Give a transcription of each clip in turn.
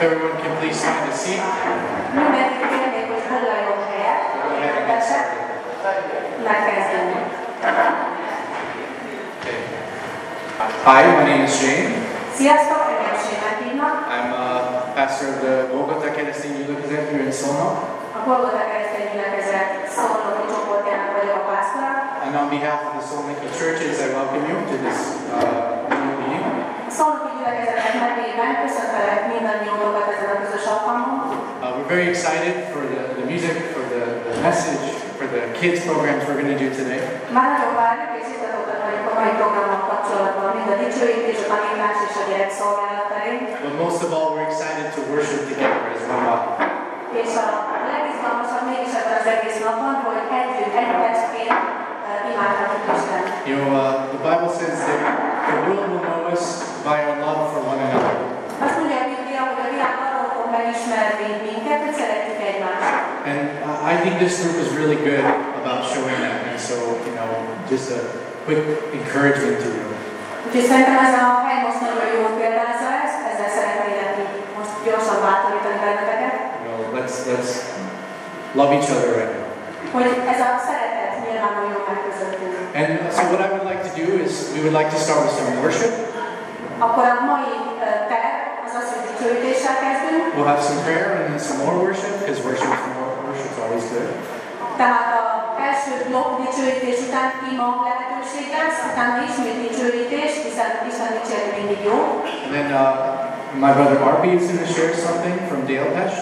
Everyone can please find a seat. And. Hi, my name is Shane. I'm a pastor of the Bogota Keresztény Gyülekezet here in pásztora. And on behalf of the Solniki churches, I welcome you to this uh, Uh, we're very excited for the, the music, for the, the message, for the kids programs we're going to do today. Már nagyon várjuk és izgatottak vagyunk a mai programmal kapcsolatban, mind a dicsőítés, a tanítás és a gyerek szolgálat terén. But most of all, we're excited to worship together as one body. És a legizgalmasabb mégis ebben az egész napban, hogy együtt, egy testként uh, Isten. You know, uh, the Bible says that the world will know us by our love for one another. Azt mondja a Biblia, hogy a világ arról fog megismerni minket, hogy szeretjük egymást. And I think this group is really good about showing that. And so, you know, just a quick encouragement to you. Úgyhogy szerintem ez a hely most nagyon jól példázza ezt, ezzel szeretnélek így most gyorsan bátorítani benneteket, You know, let's let's love each other right now. hogy ez a szeretet nyilvánuljon meg közöttünk. And so, what I would like to do is we would like to start with some worship. Akkor a mai az az, hogy dicsőítéssel kezdünk, We'll have some prayer and then some more worship because worship more worship's always good. tehát a első blokk dicsőítés után ima lehetőség lesz, utána ismét dicsőítés, hiszen Isten dicsérni mindig jó. And then uh, my brother Arpi is going to share something from Dale Pesh.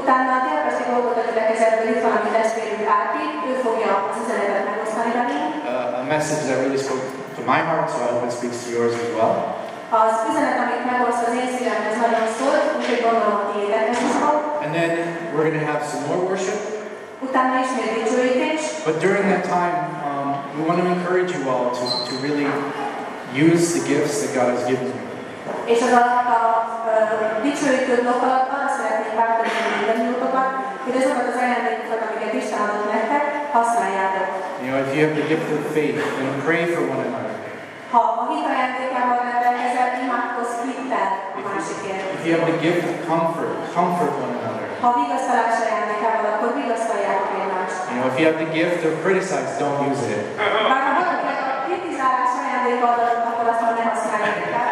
Utána a Délpesti dolgot a gyülekezetből itt van a mi testvérünk Árpi, ő fogja az üzenetet megosztani velünk. Message that really spoke to my heart, so I hope it speaks to yours as well. Az üzenet, amit megoszt az én szívemhez nagyon szól, úgyhogy gondolom a is fog. And then we're going to have some more worship. Utána ismét dicsőítés, But during that time, um, we want to encourage you all to, to really use the gifts that God has given you. és az alatt a dicsőítő blokk alatt arra szeretnék bátorítani mindannyiótokat, hogy azokat az ajándékokat, amiket Isten adott nektek, használjátok. If you have the gift of faith, then pray for one another. Ha a hit ajándékával rendelkezel, imádkozz hittel a másikért. If you have the gift of comfort, comfort one another. Ha vigasztalás ajándékával, akkor vigasztaljátok egymást. You know, if you have the gift of criticize, don't use it. Bár ha valakinek a kritizálás ajándéka adott, akkor azt már ne használják el.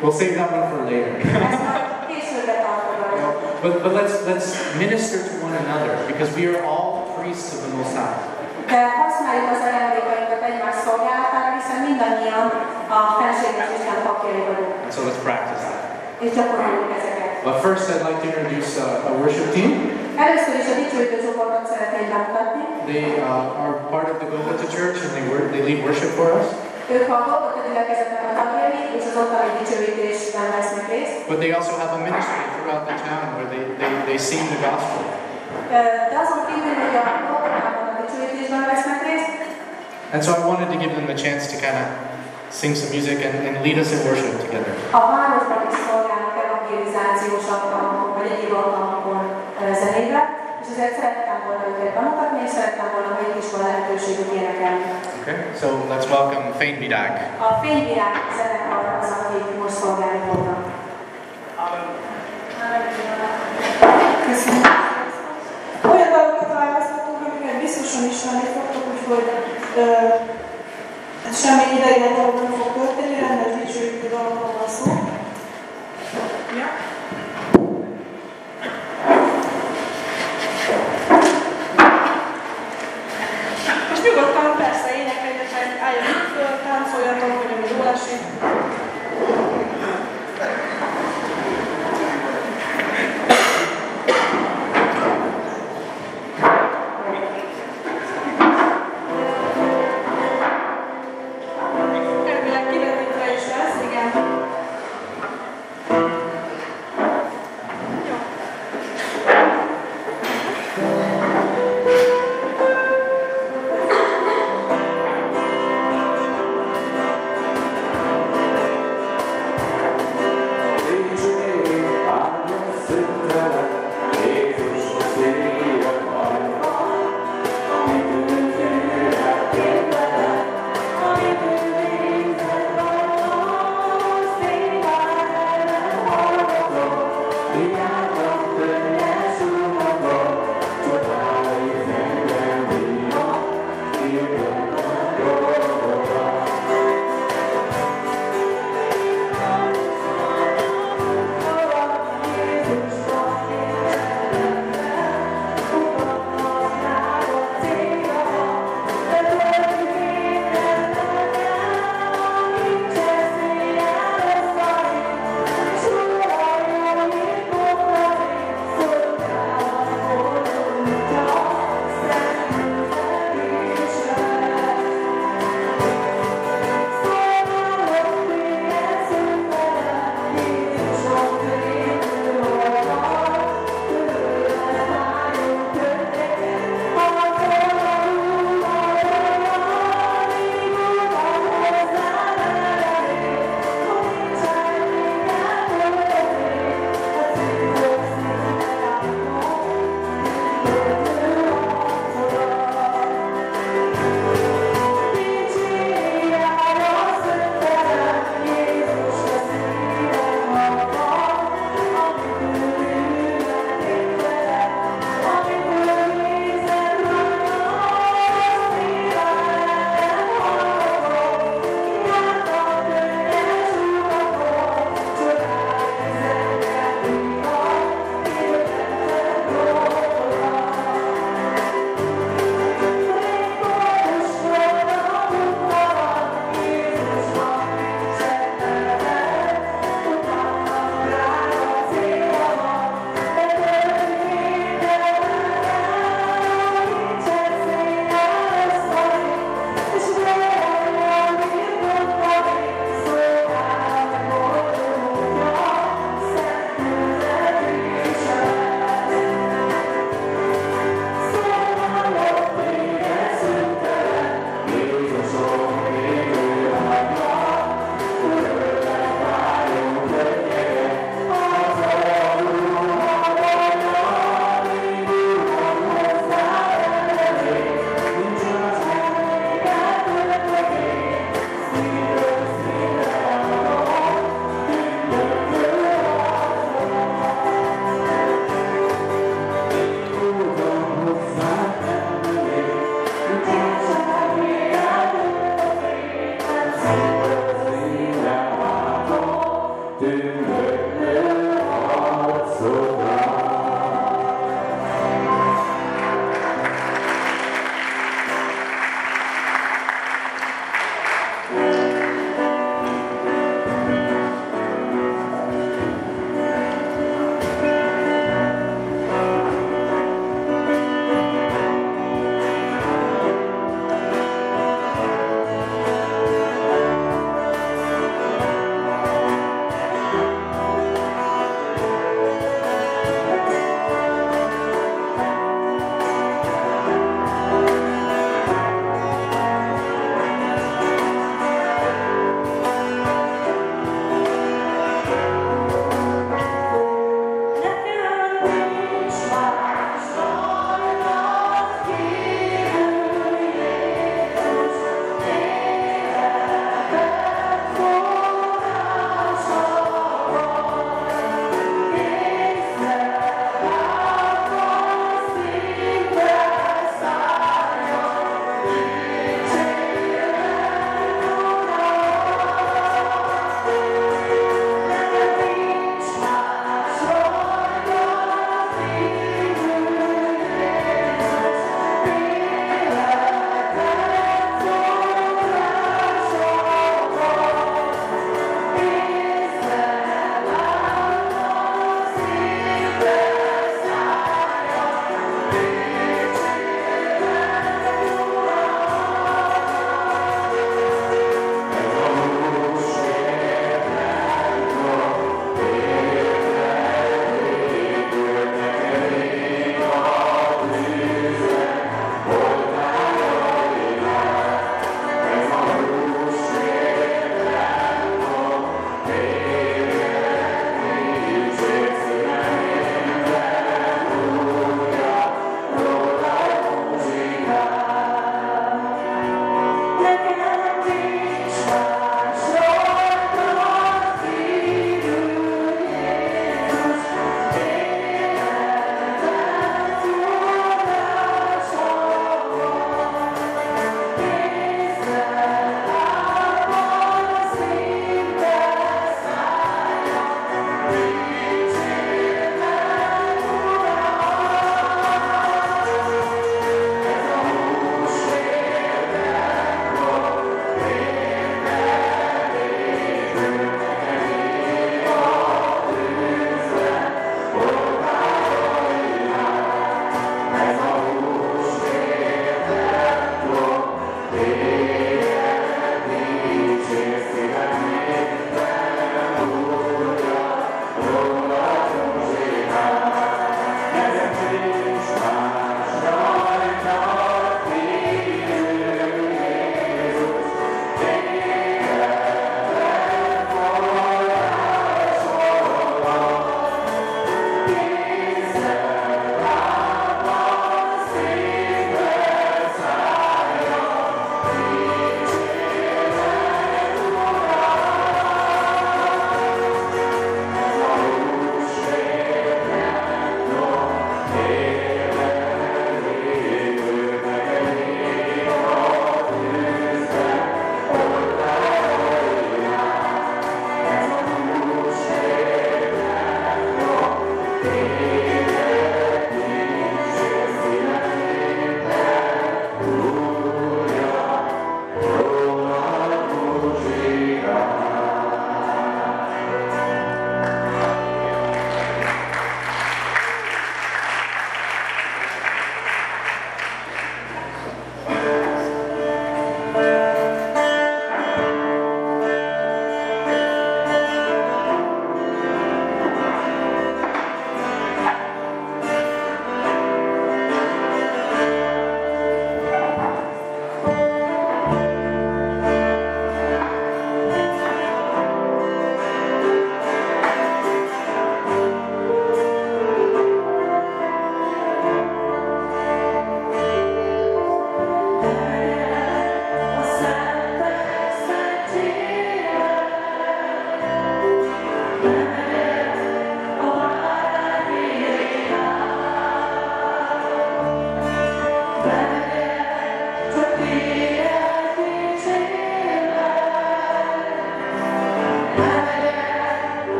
We'll save that one for later. Ezt majd későbbre tartogatjuk. But, but let's let's minister to one another because we are all priests of the Most High. Az ajándékainkat egymás szolgálatára, hiszen mindannyian a Isten papjai vagyunk, so let's practice that. és gyakoroljuk ezeket. But first, I'd like to introduce uh, a worship team. Is a. They uh, are part of the Golgotha Church and they they lead worship for us. A a. But they also have a ministry throughout the town where they, they, they sing the gospel. A And so I wanted to give them the chance to kind of sing some music and, and lead us in worship together. a városban is szolgálnak evangelizációs alkalmakon, vagy egyéb alkalmakon ö, zenével, és ezért szerettem volna őket bemutatni, és szerettem volna, hogy itt is van lehetőségük énekelni. Okay, so let's welcome Fain Vidag. A Fényvirág zenekar az, akik most szolgálni fognak. Köszönöm. Ismerni fogtok, úgyhogy ö, ez semmi dolog nem fog történni, rendes dicsőítő dalokról van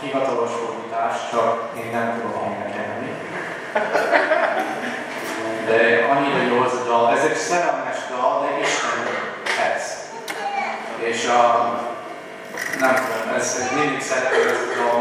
hivatalos fordítás, csak én nem tudok énekelni. De annyira jó az a dal. Ez egy szerelmes dal, de Istenhez. És a, nem tudom, ez mindig szeretem ez a dal,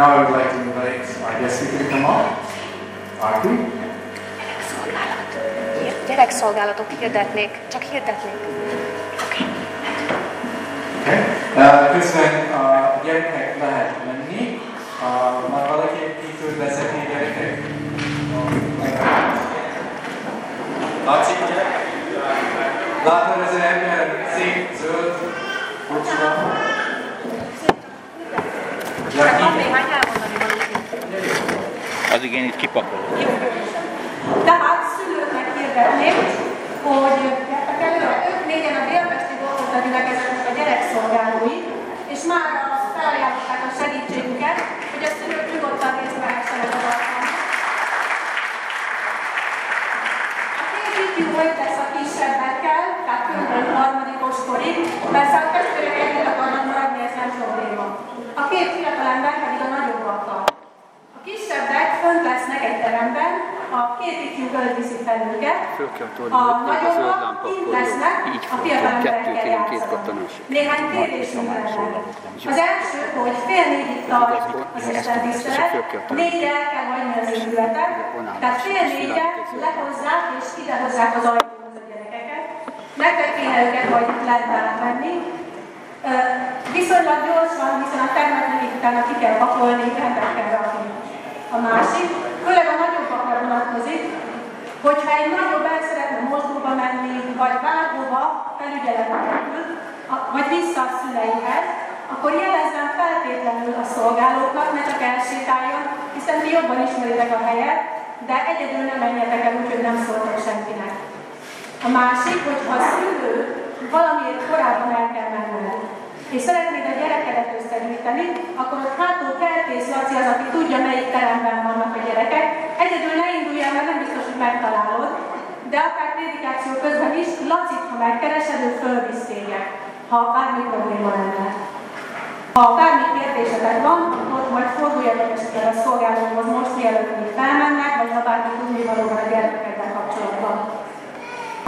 now I would like to invite our guest speaker to come up. Hirdetnék, csak hirdetnék. Okay. Uh, közben a gyerekek lehet menni. Uh, már valaki ki tud vezetni gyerekek? Laci, látod ez az ember szép, zöld, furcsa? Csak van még már elmondani valamit. Az igen, itt kipakolom. Tehát szülőknek hirdetnék, hogy gyertek elő, ők négyen a délpesti dolgozó gyülekezetnek a gyerekszolgálói, és már felajánlották a segítségüket, hogy a szülők nyugodtan részt vehessenek az alkalmat. A két ifjú hogy tesz a kisebbekkel, tehát körülbelül harmadikos korig, persze a testvérek együtt akarnak maradni, ez nem probléma. A két fiatal ember pedig a nagyobbakkal. A kisebbek fönt lesznek egy teremben, a két ifjú göld viszi fel őket, Föl kell tolni, a hogy meg a zöld nagyobbak lámpa kint akkor lesznek, így a fog, fiatal kettő emberekkel kérünk, két játszanak. kattanásig. Néhány Majd kérésünk vissza már lenne. szólalok. Az első, hogy fél négyig tart az ezt Isten tudom, tisztelet, és föl kell tenni. négyre el kell hagyni az épületet, onnan tehát lesz, fél és négyre világítás. lehozzák és idehozzák az ajtóhoz a gyerekeket. Nektek kéne őket majd lent átvenni. Ö, Viszonylag gyorsan, hiszen a termet még utána ki kell pakolni, rendet kell rakni. A másik, főleg a nagyobbakra vonatkozik, hogyha egy nagyobb el szeretne mosdóba menni, vagy bárhova felügyeletre kerül, a- vagy vissza a szüleihez, akkor jelezzem feltétlenül a szolgálóknak, ne csak elsétáljon, hiszen ti jobban ismeritek a helyet, de egyedül nem menjetek el, úgyhogy nem szóltok senkinek. A másik, hogy ha a szülő valamiért korábban el kell menned, és szeretnéd a gyerekedet összegyűjteni, akkor ott hátul kertész Laci az, aki tudja, melyik teremben vannak a gyerekek. Egyedül ne indulj el, mert nem biztos, hogy megtalálod, de akár prédikáció közben is, Lacit, ha megkeresed, ő fölvisz téged, ha bármi probléma lenne. Ha bármi kérdésetek van, akkor majd forduljatok esetleg a szolgálóhoz most, mielőtt még felmennek, vagy ha bármi tudni valóban a gyermekekkel kapcsolatban.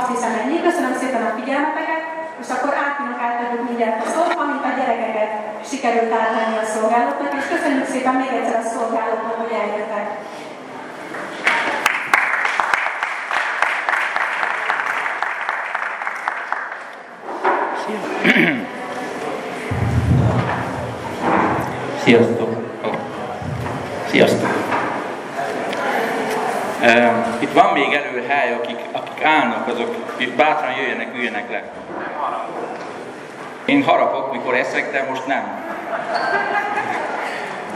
Azt hiszem ennyi. Köszönöm szépen a figyelmeteket, és akkor átminak átadjuk mindjárt a szót, amint a gyerekeket sikerült átvenni a szolgálóknak, és köszönjük szépen még egyszer a szolgálóknak, hogy eljöttek. Sziasztok! Ó. Sziasztok! Ehm, Itt van még előhely, akik, akik állnak, azok bátran jöjjenek, üljenek le. Én harapok, mikor eszek, de most nem.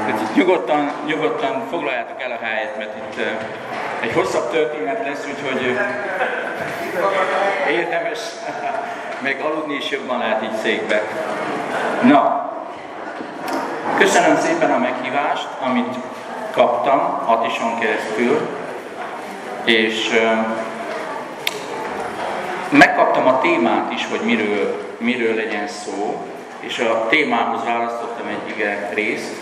Úgyhogy Nyugodtan, nyugodtan foglaljátok el a helyet, mert itt egy hosszabb történet lesz, úgyhogy érdemes még aludni is jobban lehet így székbe. Na, Köszönöm szépen a meghívást, amit kaptam Atison keresztül, és megkaptam a témát is, hogy miről, miről legyen szó, és a témához választottam egy ige részt.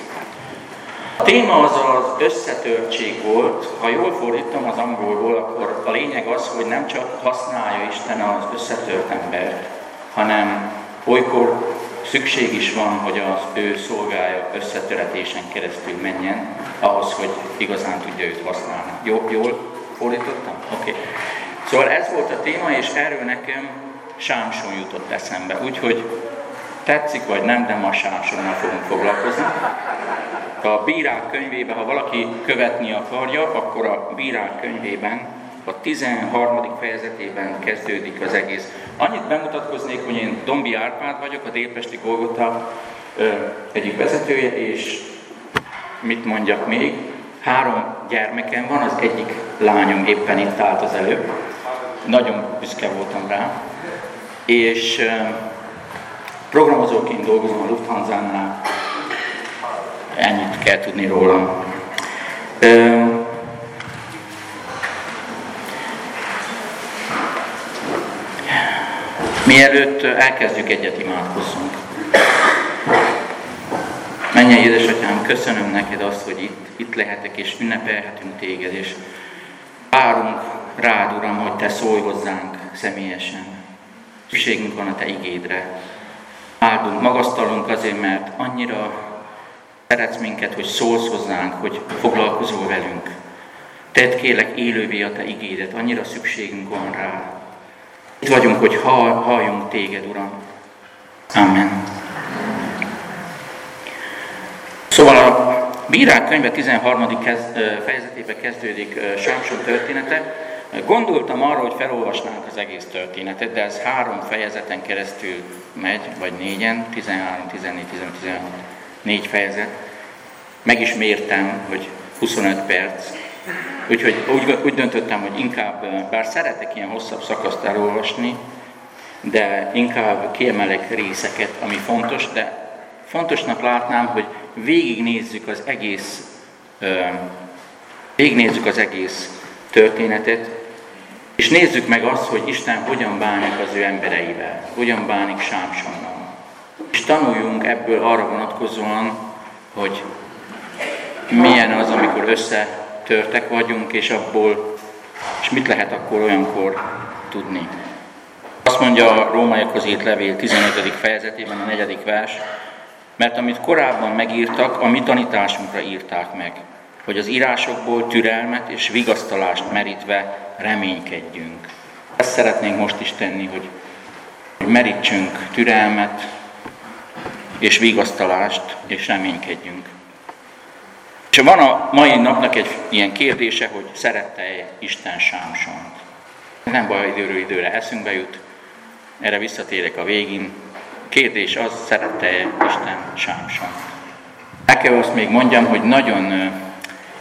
A téma az az összetörtség volt, ha jól fordítom az angolból, akkor a lényeg az, hogy nem csak használja Isten az összetört embert, hanem olykor szükség is van, hogy az ő szolgája összetöretésen keresztül menjen, ahhoz, hogy igazán tudja őt használni. Jó, jól fordítottam? Oké. Okay. Szóval ez volt a téma, és erről nekem Sámson jutott eszembe. Úgyhogy tetszik vagy nem, de ma Sámsonnal fogunk foglalkozni. A bírák könyvében, ha valaki követni akarja, akkor a bírák könyvében a 13. fejezetében kezdődik az egész. Annyit bemutatkoznék, hogy én Dombi Árpád vagyok, a Délpesti Golgota egyik vezetője, és mit mondjak még, három gyermekem van, az egyik lányom éppen itt állt az előbb, nagyon büszke voltam rá, és programozóként dolgozom a Lufthansa-nál, ennyit kell tudni rólam. Mielőtt elkezdjük egyet imádkozzunk. Menjen édesatyám, köszönöm neked azt, hogy itt, itt lehetek és ünnepelhetünk téged, és várunk rád, Uram, hogy te szólj hozzánk személyesen. Szükségünk van a te igédre. Áldunk, magasztalunk azért, mert annyira szeretsz minket, hogy szólsz hozzánk, hogy foglalkozol velünk. Tedd kélek élővé a Te igédet, annyira szükségünk van rá. Itt vagyunk, hogy halljunk Téged, Uram. Amen. Szóval a Bírák könyve 13. fejezetébe kezdődik Sámson története. Gondoltam arra, hogy felolvasnánk az egész történetet, de ez három fejezeten keresztül megy, vagy négyen, 13, 14, 15, 16, négy fejezet. Meg is mértem, hogy 25 perc. Úgyhogy úgy, úgy döntöttem, hogy inkább, bár szeretek ilyen hosszabb szakaszt elolvasni, de inkább kiemelek részeket, ami fontos, de fontosnak látnám, hogy végignézzük az egész, végignézzük az egész történetet, és nézzük meg azt, hogy Isten hogyan bánik az ő embereivel, hogyan bánik Sámsonnal. És tanuljunk ebből arra vonatkozóan, hogy milyen az, amikor összetörtek vagyunk, és abból, és mit lehet akkor olyankor tudni. Azt mondja a rómaiakhoz írt levél 15. fejezetében, a negyedik vers, mert amit korábban megírtak, a mi tanításunkra írták meg, hogy az írásokból türelmet és vigasztalást merítve reménykedjünk. Ezt szeretnénk most is tenni, hogy merítsünk türelmet és vigasztalást, és reménykedjünk. És van a mai napnak egy ilyen kérdése, hogy szerette-e Isten Sámsont. Nem baj, időről időre eszünkbe jut, erre visszatérek a végén. Kérdés az, szerette-e Isten Sámsont. El azt még mondjam, hogy nagyon,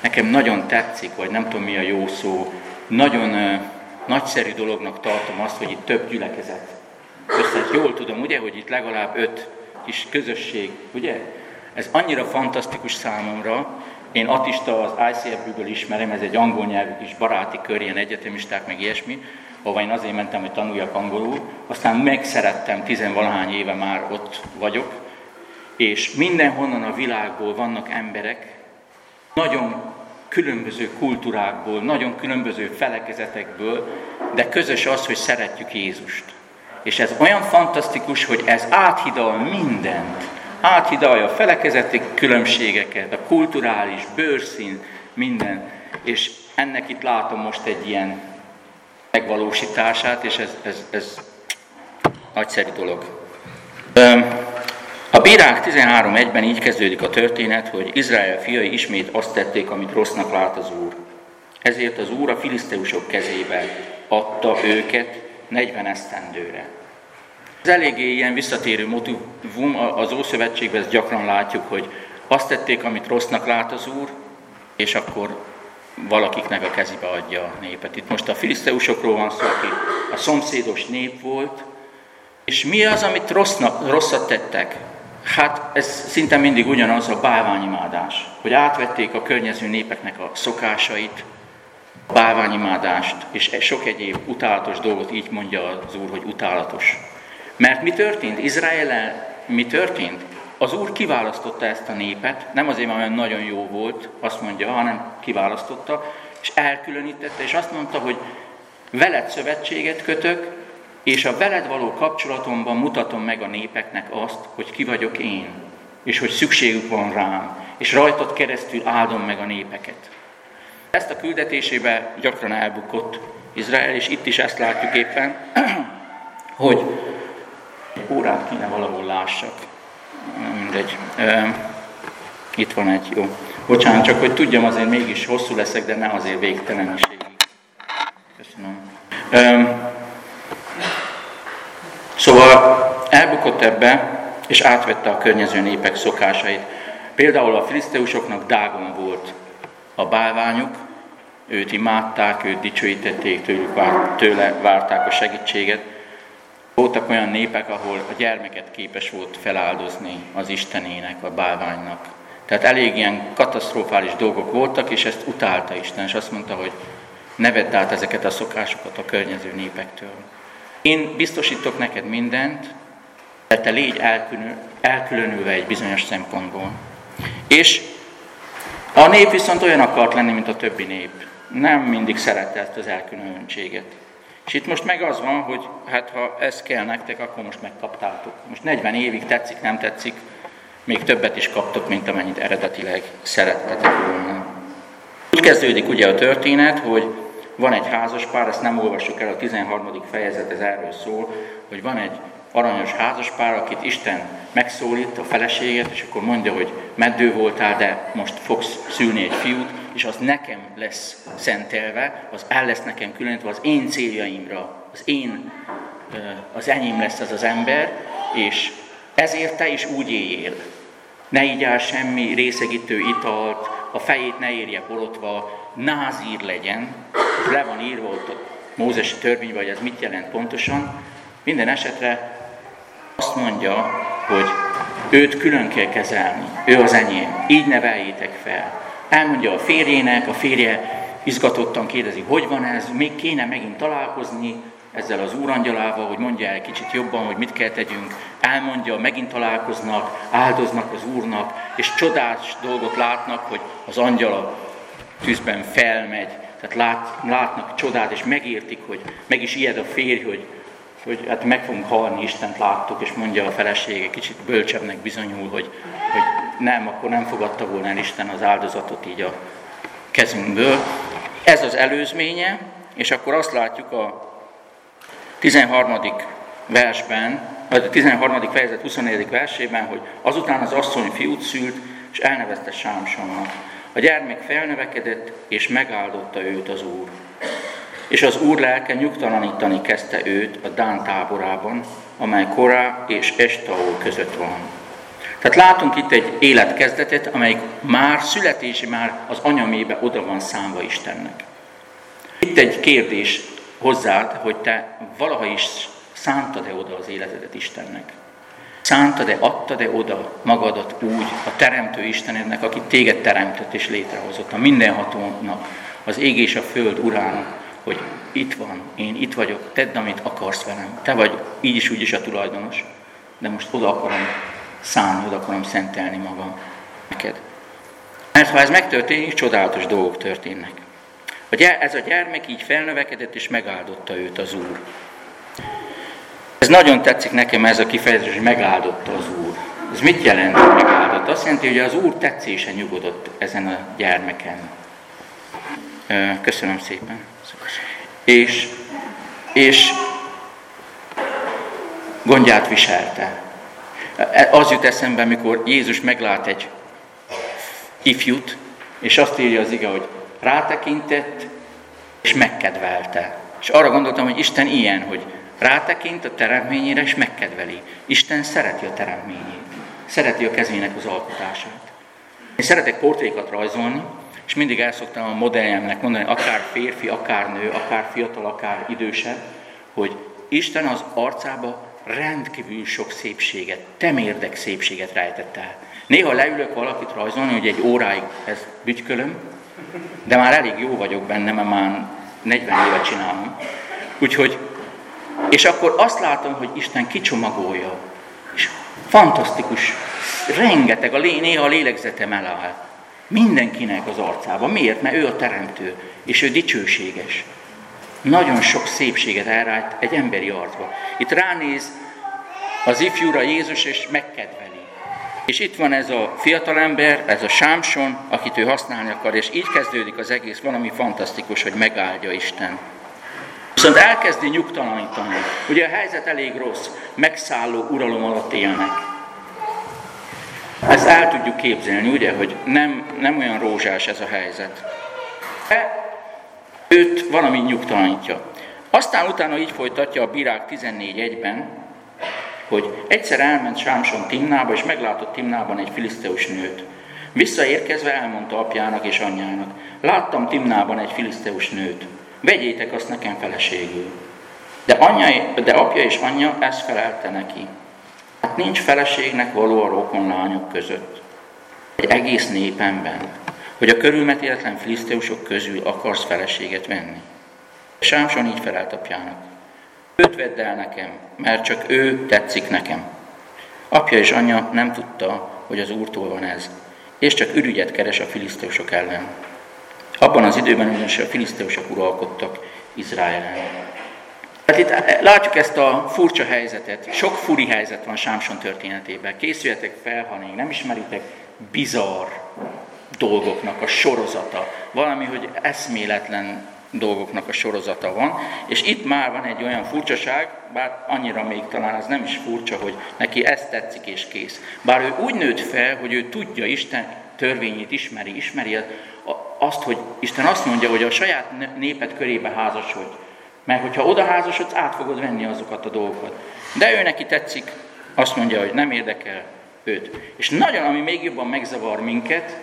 nekem nagyon tetszik, vagy nem tudom mi a jó szó, nagyon nagyszerű dolognak tartom azt, hogy itt több gyülekezet össze. Jól tudom, ugye, hogy itt legalább öt kis közösség, ugye? Ez annyira fantasztikus számomra. Én Atista az ICF-ből ismerem, ez egy angol nyelvű kis baráti kör, ilyen egyetemisták, meg ilyesmi, ahova én azért mentem, hogy tanuljak angolul. Aztán megszerettem, tizenvalahány éve már ott vagyok, és mindenhonnan a világból vannak emberek, nagyon különböző kultúrákból, nagyon különböző felekezetekből, de közös az, hogy szeretjük Jézust. És ez olyan fantasztikus, hogy ez áthidal mindent. Áthidalja a felekezeti különbségeket, a kulturális, bőrszín, minden. És ennek itt látom most egy ilyen megvalósítását, és ez, ez, ez nagyszerű dolog. A bírák 13.1-ben így kezdődik a történet, hogy Izrael fiai ismét azt tették, amit rossznak lát az Úr. Ezért az Úr a filiszteusok kezébe adta őket 40 esztendőre. Ez eléggé ilyen visszatérő motivum, az Ószövetségben ezt gyakran látjuk, hogy azt tették, amit rossznak lát az Úr, és akkor valakiknek a kezébe adja a népet. Itt most a filiszteusokról van szó, aki a szomszédos nép volt, és mi az, amit rossznak, rosszat tettek? Hát ez szinte mindig ugyanaz a bálványimádás, hogy átvették a környező népeknek a szokásait, a bálványimádást, és sok egyéb utálatos dolgot így mondja az Úr, hogy utálatos. Mert mi történt? Izrael mi történt? Az Úr kiválasztotta ezt a népet, nem azért, mert olyan nagyon jó volt, azt mondja, hanem kiválasztotta, és elkülönítette, és azt mondta, hogy veled szövetséget kötök, és a veled való kapcsolatomban mutatom meg a népeknek azt, hogy ki vagyok én, és hogy szükségük van rám, és rajtad keresztül áldom meg a népeket. Ezt a küldetésébe gyakran elbukott Izrael, és itt is ezt látjuk éppen, hogy órát kéne valahol lássak. Mindegy. Itt van egy, jó. Bocsánat, csak hogy tudjam, azért mégis hosszú leszek, de ne azért végteleniségig. Köszönöm. Szóval elbukott ebbe, és átvette a környező népek szokásait. Például a filiszteusoknak Dágon volt a bálványuk, őt imádták, őt dicsőítették, tőlük vár, tőle várták a segítséget. Voltak olyan népek, ahol a gyermeket képes volt feláldozni az Istenének, a bálványnak. Tehát elég ilyen katasztrofális dolgok voltak, és ezt utálta Isten, és azt mondta, hogy ne vedd át ezeket a szokásokat a környező népektől. Én biztosítok neked mindent, de te légy elkülön, elkülönülve egy bizonyos szempontból. És a nép viszont olyan akart lenni, mint a többi nép. Nem mindig szerette ezt az elkülönültséget. És itt most meg az van, hogy hát ha ez kell nektek, akkor most megkaptátok. Most 40 évig tetszik, nem tetszik, még többet is kaptok, mint amennyit eredetileg szerettetek volna. Úgy kezdődik ugye a történet, hogy van egy házas pár, ezt nem olvassuk el, a 13. fejezet ez erről szól, hogy van egy aranyos házaspár, akit Isten megszólít, a feleséget, és akkor mondja, hogy meddő voltál, de most fogsz szülni egy fiút, és az nekem lesz szentelve, az el lesz nekem különítve az én céljaimra, az én, az enyém lesz az az ember, és ezért te is úgy éljél. Ne igyál semmi részegítő italt, a fejét ne érje borotva, názír legyen, le van írva ott a Mózesi törvény, vagy ez mit jelent pontosan. Minden esetre azt mondja, hogy őt külön kell kezelni, ő az enyém, így neveljétek fel. Elmondja a férjének, a férje izgatottan kérdezi, hogy van ez, még kéne megint találkozni ezzel az úrangyalával, hogy mondja el kicsit jobban, hogy mit kell tegyünk. Elmondja, megint találkoznak, áldoznak az úrnak, és csodás dolgot látnak, hogy az angyala tűzben felmegy, tehát lát, látnak csodát, és megértik, hogy meg is ijed a férj, hogy hogy hát meg fogunk halni, Istent láttuk, és mondja a felesége, kicsit bölcsebbnek bizonyul, hogy, hogy nem, akkor nem fogadta volna el Isten az áldozatot így a kezünkből. Ez az előzménye, és akkor azt látjuk a 13. versben, a 13. fejezet 24. versében, hogy azután az asszony fiút szült, és elnevezte Sámsonnak. A gyermek felnövekedett, és megáldotta őt az Úr és az Úr lelke nyugtalanítani kezdte őt a Dán táborában, amely Korá és Estaol között van. Tehát látunk itt egy életkezdetet, amelyik már születési, már az anyamébe oda van számva Istennek. Itt egy kérdés hozzád, hogy te valaha is szántad-e oda az életedet Istennek? Szántad-e, adtad-e oda magadat úgy a Teremtő Istenednek, aki téged teremtett és létrehozott, a mindenhatónak, az ég és a föld urának, hogy itt van, én itt vagyok, tedd, amit akarsz velem. Te vagy így is, úgy is a tulajdonos, de most oda akarom szállni, oda akarom szentelni magam neked. Mert ha ez megtörténik, csodálatos dolgok történnek. Ez a gyermek így felnövekedett, és megáldotta őt az Úr. Ez nagyon tetszik nekem ez a kifejezés, hogy megáldotta az Úr. Ez mit jelent, hogy megáldott? Azt jelenti, hogy az Úr tetszése nyugodott ezen a gyermeken. Köszönöm szépen. És, és gondját viselte. Az jut eszembe, amikor Jézus meglát egy ifjút, és azt írja az ige, hogy rátekintett, és megkedvelte. És arra gondoltam, hogy Isten ilyen, hogy rátekint a teremtményére, és megkedveli. Isten szereti a teremtményét. Szereti a kezének az alkotását. Én szeretek portrékat rajzolni, és mindig el szoktam a modelljemnek mondani, akár férfi, akár nő, akár fiatal, akár idősebb, hogy Isten az arcába rendkívül sok szépséget, temérdek szépséget rejtett el. Néha leülök valakit rajzolni, hogy egy óráig ez bütykölöm, de már elég jó vagyok benne, mert már 40 éve csinálom. Úgyhogy, és akkor azt látom, hogy Isten kicsomagolja, és fantasztikus, rengeteg, a lé, néha a lélegzetem eláll. Mindenkinek az arcában. Miért? Mert ő a teremtő, és ő dicsőséges. Nagyon sok szépséget elrájt egy emberi arcba. Itt ránéz az ifjúra Jézus, és megkedveli. És itt van ez a fiatalember, ez a Sámson, akit ő használni akar, és így kezdődik az egész, valami fantasztikus, hogy megáldja Isten. Viszont elkezdi nyugtalanítani. Ugye a helyzet elég rossz, megszálló uralom alatt élnek. Ezt el tudjuk képzelni, ugye, hogy nem, nem olyan rózsás ez a helyzet. De őt valami nyugtalanítja. Aztán utána így folytatja a bírák 14.1-ben, hogy egyszer elment Sámson Timnába, és meglátott Timnában egy filiszteus nőt. Visszaérkezve elmondta apjának és anyjának, láttam Timnában egy filiszteus nőt, vegyétek azt nekem feleségül. De, anyja, de apja és anyja ezt felelte neki. Nincs feleségnek való a rokonlányok között. Egy egész népemben, hogy a körülmetéletlen filiszteusok közül akarsz feleséget venni. Sámson így felelt apjának. Őt vedd el nekem, mert csak ő tetszik nekem. Apja és anyja nem tudta, hogy az Úrtól van ez, és csak ürügyet keres a filiszteusok ellen. Abban az időben ugyanis a filiszteusok uralkodtak Izraelen. Hát itt eh, látjuk ezt a furcsa helyzetet. Sok furi helyzet van Sámson történetében. Készüljetek fel, ha még nem ismeritek, bizarr dolgoknak a sorozata. Valami, hogy eszméletlen dolgoknak a sorozata van, és itt már van egy olyan furcsaság, bár annyira még talán az nem is furcsa, hogy neki ezt tetszik és kész. Bár ő úgy nőtt fel, hogy ő tudja, Isten törvényét ismeri, ismeri azt, hogy Isten azt mondja, hogy a saját népet körébe házasodj. Mert hogyha oda házasodsz, át fogod venni azokat a dolgokat. De ő neki tetszik, azt mondja, hogy nem érdekel őt. És nagyon, ami még jobban megzavar minket,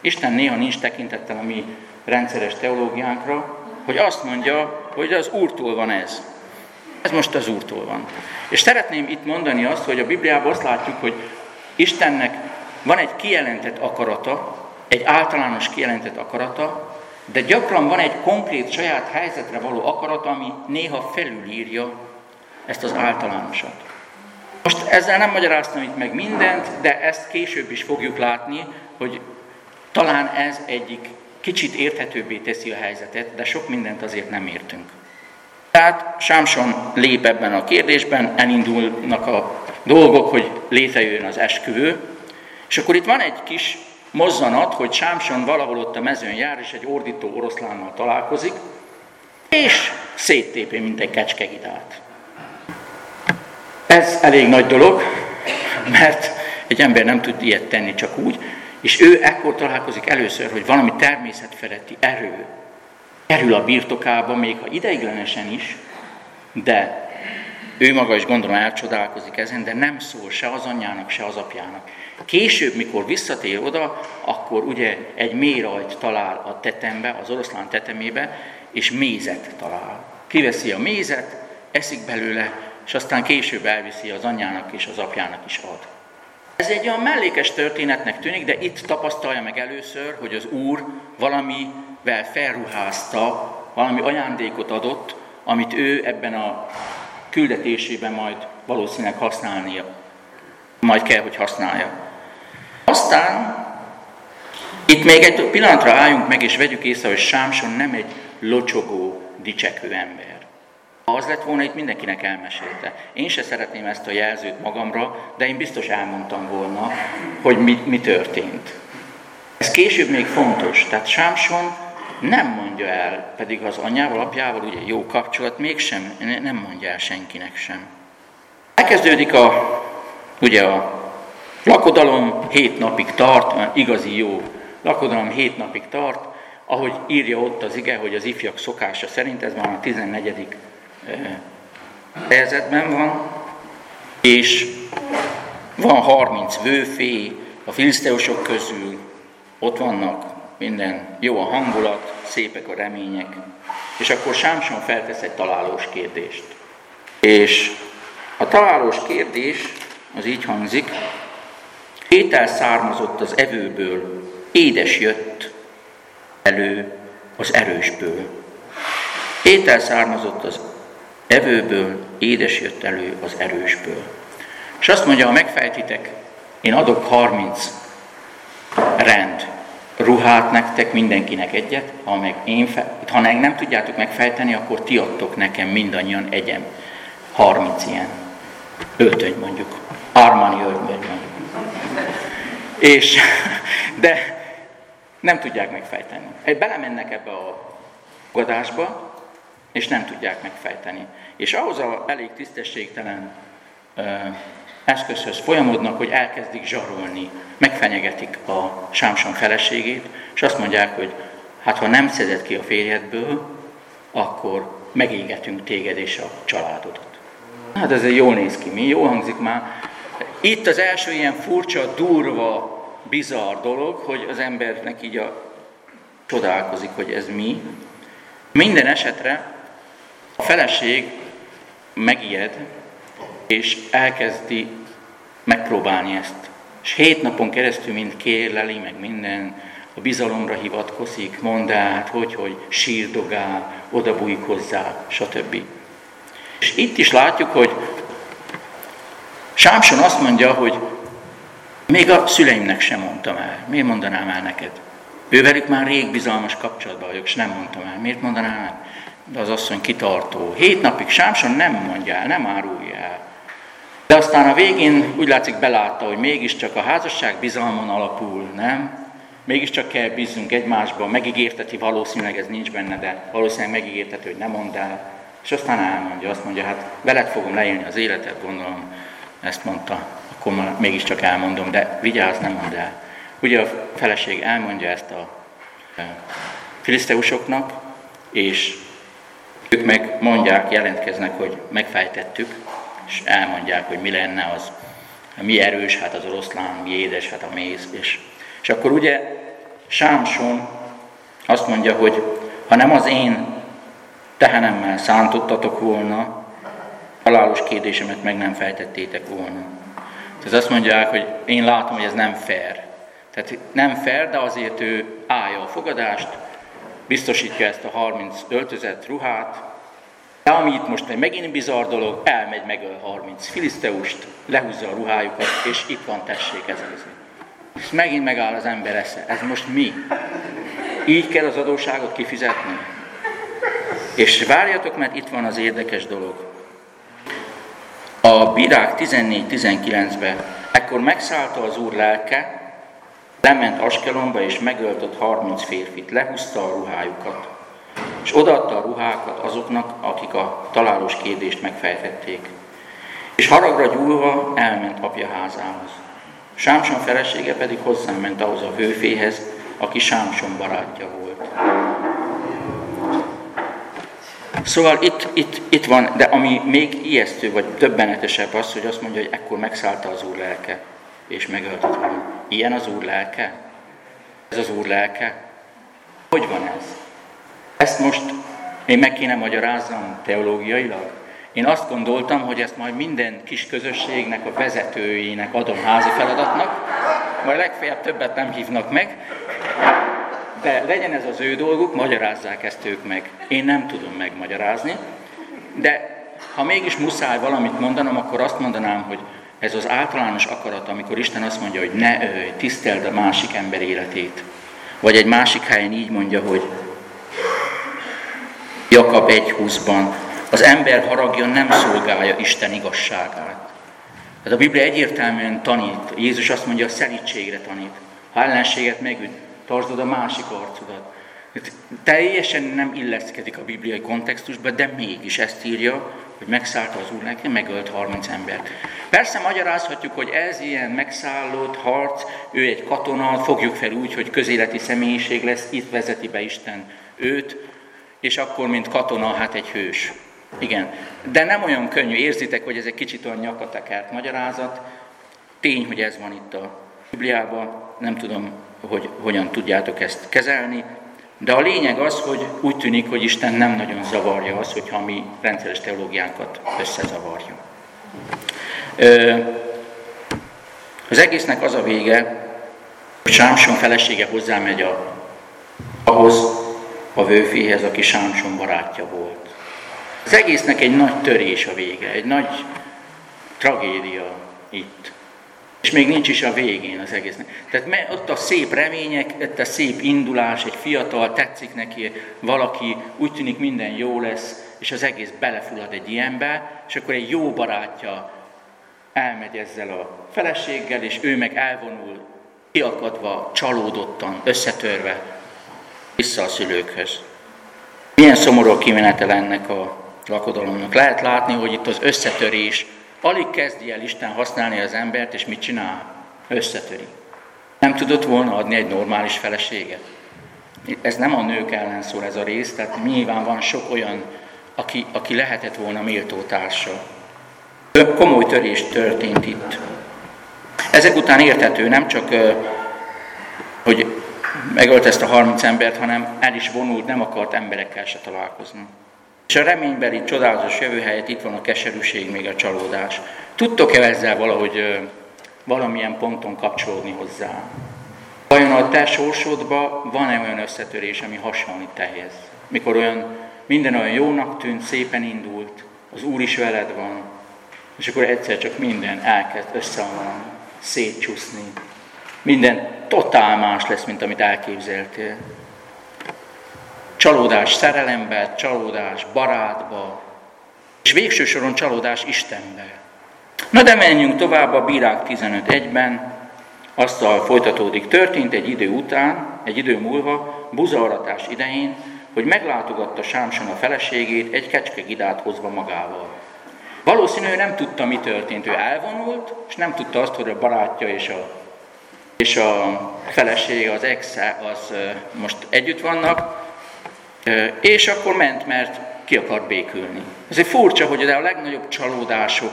Isten néha nincs tekintettel a mi rendszeres teológiánkra, hogy azt mondja, hogy az Úrtól van ez. Ez most az Úrtól van. És szeretném itt mondani azt, hogy a Bibliában azt látjuk, hogy Istennek van egy kijelentett akarata, egy általános kijelentett akarata, de gyakran van egy konkrét saját helyzetre való akarat, ami néha felülírja ezt az általánosat. Most ezzel nem magyaráztam itt meg mindent, de ezt később is fogjuk látni, hogy talán ez egyik kicsit érthetőbbé teszi a helyzetet, de sok mindent azért nem értünk. Tehát Sámson lép ebben a kérdésben, elindulnak a dolgok, hogy létrejön az esküvő, és akkor itt van egy kis mozzanat, hogy Sámson valahol ott a mezőn jár, és egy ordító oroszlánnal találkozik, és széttépi, mint egy kecskegitát. Ez elég nagy dolog, mert egy ember nem tud ilyet tenni csak úgy, és ő ekkor találkozik először, hogy valami természetfeletti erő kerül a birtokába, még ha ideiglenesen is, de ő maga is gondolom elcsodálkozik ezen, de nem szól se az anyjának, se az apjának. Később, mikor visszatér oda, akkor ugye egy mérajt talál a tetembe, az oroszlán tetemébe, és mézet talál. Kiveszi a mézet, eszik belőle, és aztán később elviszi az anyjának és az apjának is ad. Ez egy olyan mellékes történetnek tűnik, de itt tapasztalja meg először, hogy az Úr valamivel felruházta, valami ajándékot adott, amit ő ebben a küldetésében majd valószínűleg használnia, majd kell, hogy használja. Aztán itt még egy pillanatra álljunk meg, és vegyük észre, hogy Sámson nem egy locsogó, dicsekvő ember. Ha az lett volna, itt mindenkinek elmesélte. Én se szeretném ezt a jelzőt magamra, de én biztos elmondtam volna, hogy mi, mi történt. Ez később még fontos. Tehát Sámson nem mondja el, pedig az anyával, apjával ugye jó kapcsolat, mégsem nem mondja el senkinek sem. Elkezdődik a, ugye a lakodalom hét napig tart, igazi jó lakodalom hét napig tart, ahogy írja ott az ige, hogy az ifjak szokása szerint, ez már a 14 fejezetben van, és van 30 vőfé a filiszteusok közül, ott vannak minden, jó a hangulat, szépek a remények, és akkor Sámson feltesz egy találós kérdést. És a találós kérdés az így hangzik, étel származott az evőből, édes jött elő az erősből. Étel származott az evőből édes jött elő az erősből. És azt mondja, ha megfejtitek, én adok 30 rend ruhát nektek, mindenkinek egyet, ha, meg én fe, ha nem tudjátok megfejteni, akkor ti adtok nekem mindannyian egyem. 30 ilyen öltöny mondjuk, Armani öltöny mondjuk. És, de nem tudják megfejteni. Belemennek ebbe a fogadásba, és nem tudják megfejteni. És ahhoz a elég tisztességtelen ö, eszközhöz folyamodnak, hogy elkezdik zsarolni, megfenyegetik a Sámson feleségét, és azt mondják, hogy hát ha nem szeded ki a férjedből, akkor megégetünk téged és a családodat. Hát ez jól néz ki, mi? Jól hangzik már. Itt az első ilyen furcsa, durva, bizarr dolog, hogy az embernek így a csodálkozik, hogy ez mi. Minden esetre a feleség megijed, és elkezdi megpróbálni ezt. És hét napon keresztül mind kérleli, meg minden, a bizalomra hivatkozik, mond át, hogy, hogy sírdogál, odabújik hozzá, stb. És itt is látjuk, hogy Sámson azt mondja, hogy még a szüleimnek sem mondtam el. Miért mondanám el neked? Ővelük már rég bizalmas kapcsolatban vagyok, és nem mondtam el. Miért mondanám el? de az asszony kitartó. Hét napig Sámson nem mondja el, nem árulja el. De aztán a végén úgy látszik belátta, hogy mégiscsak a házasság bizalmon alapul, nem? Mégiscsak kell bíznunk egymásba, megígérteti, valószínűleg ez nincs benne, de valószínűleg megígérteti, hogy nem mond el. És aztán elmondja, azt mondja, hát veled fogom leélni az életet, gondolom, ezt mondta, akkor már mégiscsak elmondom, de vigyázz, nem mond el. Ugye a feleség elmondja ezt a filiszteusoknak, és ők meg mondják, jelentkeznek, hogy megfejtettük, és elmondják, hogy mi lenne az, mi erős, hát az oroszlán, mi édes, hát a méz. És, és akkor ugye Sámson azt mondja, hogy ha nem az én tehenemmel szántottatok volna, halálos kérdésemet meg nem fejtettétek volna. Ez azt mondják, hogy én látom, hogy ez nem fair. Tehát nem fair, de azért ő állja a fogadást, biztosítja ezt a 30 öltözett ruhát, de ami itt most megint bizarr dolog, elmegy meg a 30 filiszteust, lehúzza a ruhájukat, és itt van, tessék ez az. És megint megáll az ember esze. Ez most mi? Így kell az adóságot kifizetni? És várjatok, mert itt van az érdekes dolog. A bírák 14-19-ben ekkor megszállta az úr lelke, lement Askelonba és megöltött 30 férfit, lehúzta a ruhájukat, és odaadta a ruhákat azoknak, akik a találós kérdést megfejtették. És haragra gyúlva elment apja házához. Sámson felesége pedig hozzáment ahhoz a hőféhez, aki Sámson barátja volt. Szóval itt, itt, itt van, de ami még ijesztő vagy döbbenetesebb az, hogy azt mondja, hogy ekkor megszállta az Úr lelke, és megöltött volna. Ilyen az Úr lelke? Ez az Úr lelke? Hogy van ez? Ezt most én meg kéne magyarázzam teológiailag? Én azt gondoltam, hogy ezt majd minden kis közösségnek, a vezetőjének adom házi feladatnak, majd legfeljebb többet nem hívnak meg, de legyen ez az ő dolguk, magyarázzák ezt ők meg. Én nem tudom megmagyarázni, de ha mégis muszáj valamit mondanom, akkor azt mondanám, hogy ez az általános akarat, amikor Isten azt mondja, hogy ne ölj, tiszteld a másik ember életét. Vagy egy másik helyen így mondja, hogy Jakab 1.20-ban, az ember haragja nem szolgálja Isten igazságát. Ez a Biblia egyértelműen tanít. Jézus azt mondja, a szelítségre tanít. Ha ellenséget megüt, tartsd a másik arcodat. Teljesen nem illeszkedik a bibliai kontextusba, de mégis ezt írja, hogy megszállta az Úr neki, megölt 30 embert. Persze magyarázhatjuk, hogy ez ilyen megszállott harc, ő egy katona, fogjuk fel úgy, hogy közéleti személyiség lesz, itt vezeti be Isten őt, és akkor, mint katona, hát egy hős. Igen, de nem olyan könnyű, érzitek, hogy ez egy kicsit olyan nyakatekert magyarázat. Tény, hogy ez van itt a Bibliában, nem tudom, hogy hogyan tudjátok ezt kezelni, de a lényeg az, hogy úgy tűnik, hogy Isten nem nagyon zavarja az, hogyha mi rendszeres teológiánkat összezavarja. Az egésznek az a vége, hogy Sámson felesége hozzámegy a, ahhoz a vőféhez, aki Sámson barátja volt. Az egésznek egy nagy törés a vége, egy nagy tragédia itt. És még nincs is a végén az egésznek. Tehát ott a szép remények, ott a szép indulás, egy fiatal, tetszik neki valaki, úgy tűnik minden jó lesz, és az egész belefulad egy ilyenbe, és akkor egy jó barátja elmegy ezzel a feleséggel, és ő meg elvonul, kiakadva, csalódottan, összetörve vissza a szülőkhöz. Milyen szomorú a kimenete ennek a lakodalomnak. Lehet látni, hogy itt az összetörés Alig kezdi el Isten használni az embert, és mit csinál? Összetöri. Nem tudott volna adni egy normális feleséget. Ez nem a nők ellen szól ez a rész, tehát nyilván van sok olyan, aki, aki lehetett volna méltó társa. Komoly törés történt itt. Ezek után érthető nem csak, hogy megölt ezt a 30 embert, hanem el is vonult, nem akart emberekkel se találkozni. És a reménybeli csodálatos jövő helyett itt van a keserűség, még a csalódás. Tudtok-e ezzel valahogy valamilyen ponton kapcsolódni hozzá? Vajon a te sorsodban van-e olyan összetörés, ami hasonlít ehhez? Mikor olyan, minden olyan jónak tűnt, szépen indult, az Úr is veled van, és akkor egyszer csak minden elkezd összeomlani, szétcsúszni. Minden totál más lesz, mint amit elképzeltél. Csalódás szerelembe, csalódás barátba, és végső soron csalódás Istenbe. Na de menjünk tovább a Bírák 15.1-ben, Aztán folytatódik. Történt egy idő után, egy idő múlva, buzaratás idején, hogy meglátogatta Sámson a feleségét egy kecske gidát hozva magával. Valószínű, ő nem tudta, mi történt. Ő elvonult, és nem tudta azt, hogy a barátja és a, és a felesége, az ex az most együtt vannak, és akkor ment, mert ki akar békülni. Ez egy furcsa, hogy a legnagyobb csalódások,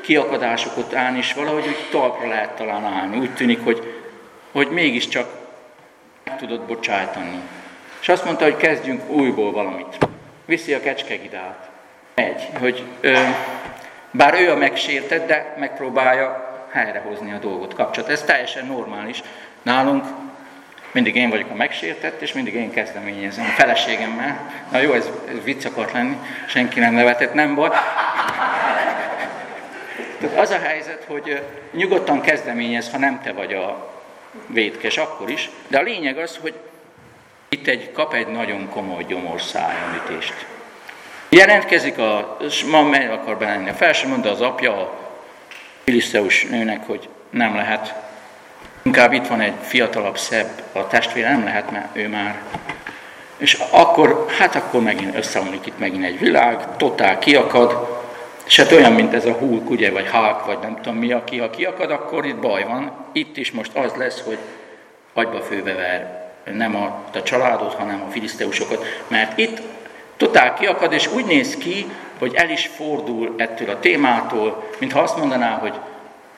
kiakadások után is valahogy úgy talpra lehet talán állni. Úgy tűnik, hogy, hogy mégiscsak meg tudod bocsájtani. És azt mondta, hogy kezdjünk újból valamit. Viszi a kecskegidát. Megy, hogy ö, bár ő a megsértett, de megpróbálja helyrehozni a dolgot, kapcsolat. Ez teljesen normális. Nálunk mindig én vagyok a megsértett, és mindig én kezdeményezem a feleségemmel. Na jó, ez, ez vicc akart lenni, senki nem nevetett, nem volt. Tehát az a helyzet, hogy nyugodtan kezdeményez, ha nem te vagy a védkes, akkor is. De a lényeg az, hogy itt egy, kap egy nagyon komoly gyomorszájamütést. Jelentkezik a, ma meg akar belenni a felső, mondta az apja a filiszteus nőnek, hogy nem lehet. Inkább itt van egy fiatalabb, szebb, a testvére nem lehet, mert ő már. És akkor, hát akkor megint összeomlik itt megint egy világ, totál kiakad, és hát olyan, mint ez a húlk, ugye, vagy hák, vagy nem tudom mi, aki ha kiakad, akkor itt baj van. Itt is most az lesz, hogy agyba főbever nem a, a családot, hanem a filiszteusokat, mert itt totál kiakad, és úgy néz ki, hogy el is fordul ettől a témától, mintha azt mondaná, hogy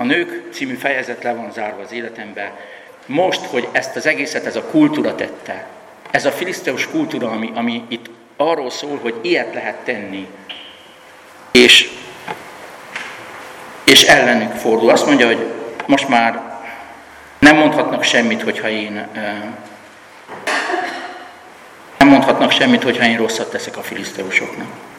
a nők című fejezet le van zárva az életembe. Most, hogy ezt az egészet ez a kultúra tette, ez a filiszteus kultúra, ami, ami itt arról szól, hogy ilyet lehet tenni, és, és ellenük fordul. Azt mondja, hogy most már nem mondhatnak semmit, hogyha én nem mondhatnak semmit, hogyha én rosszat teszek a filiszteusoknak.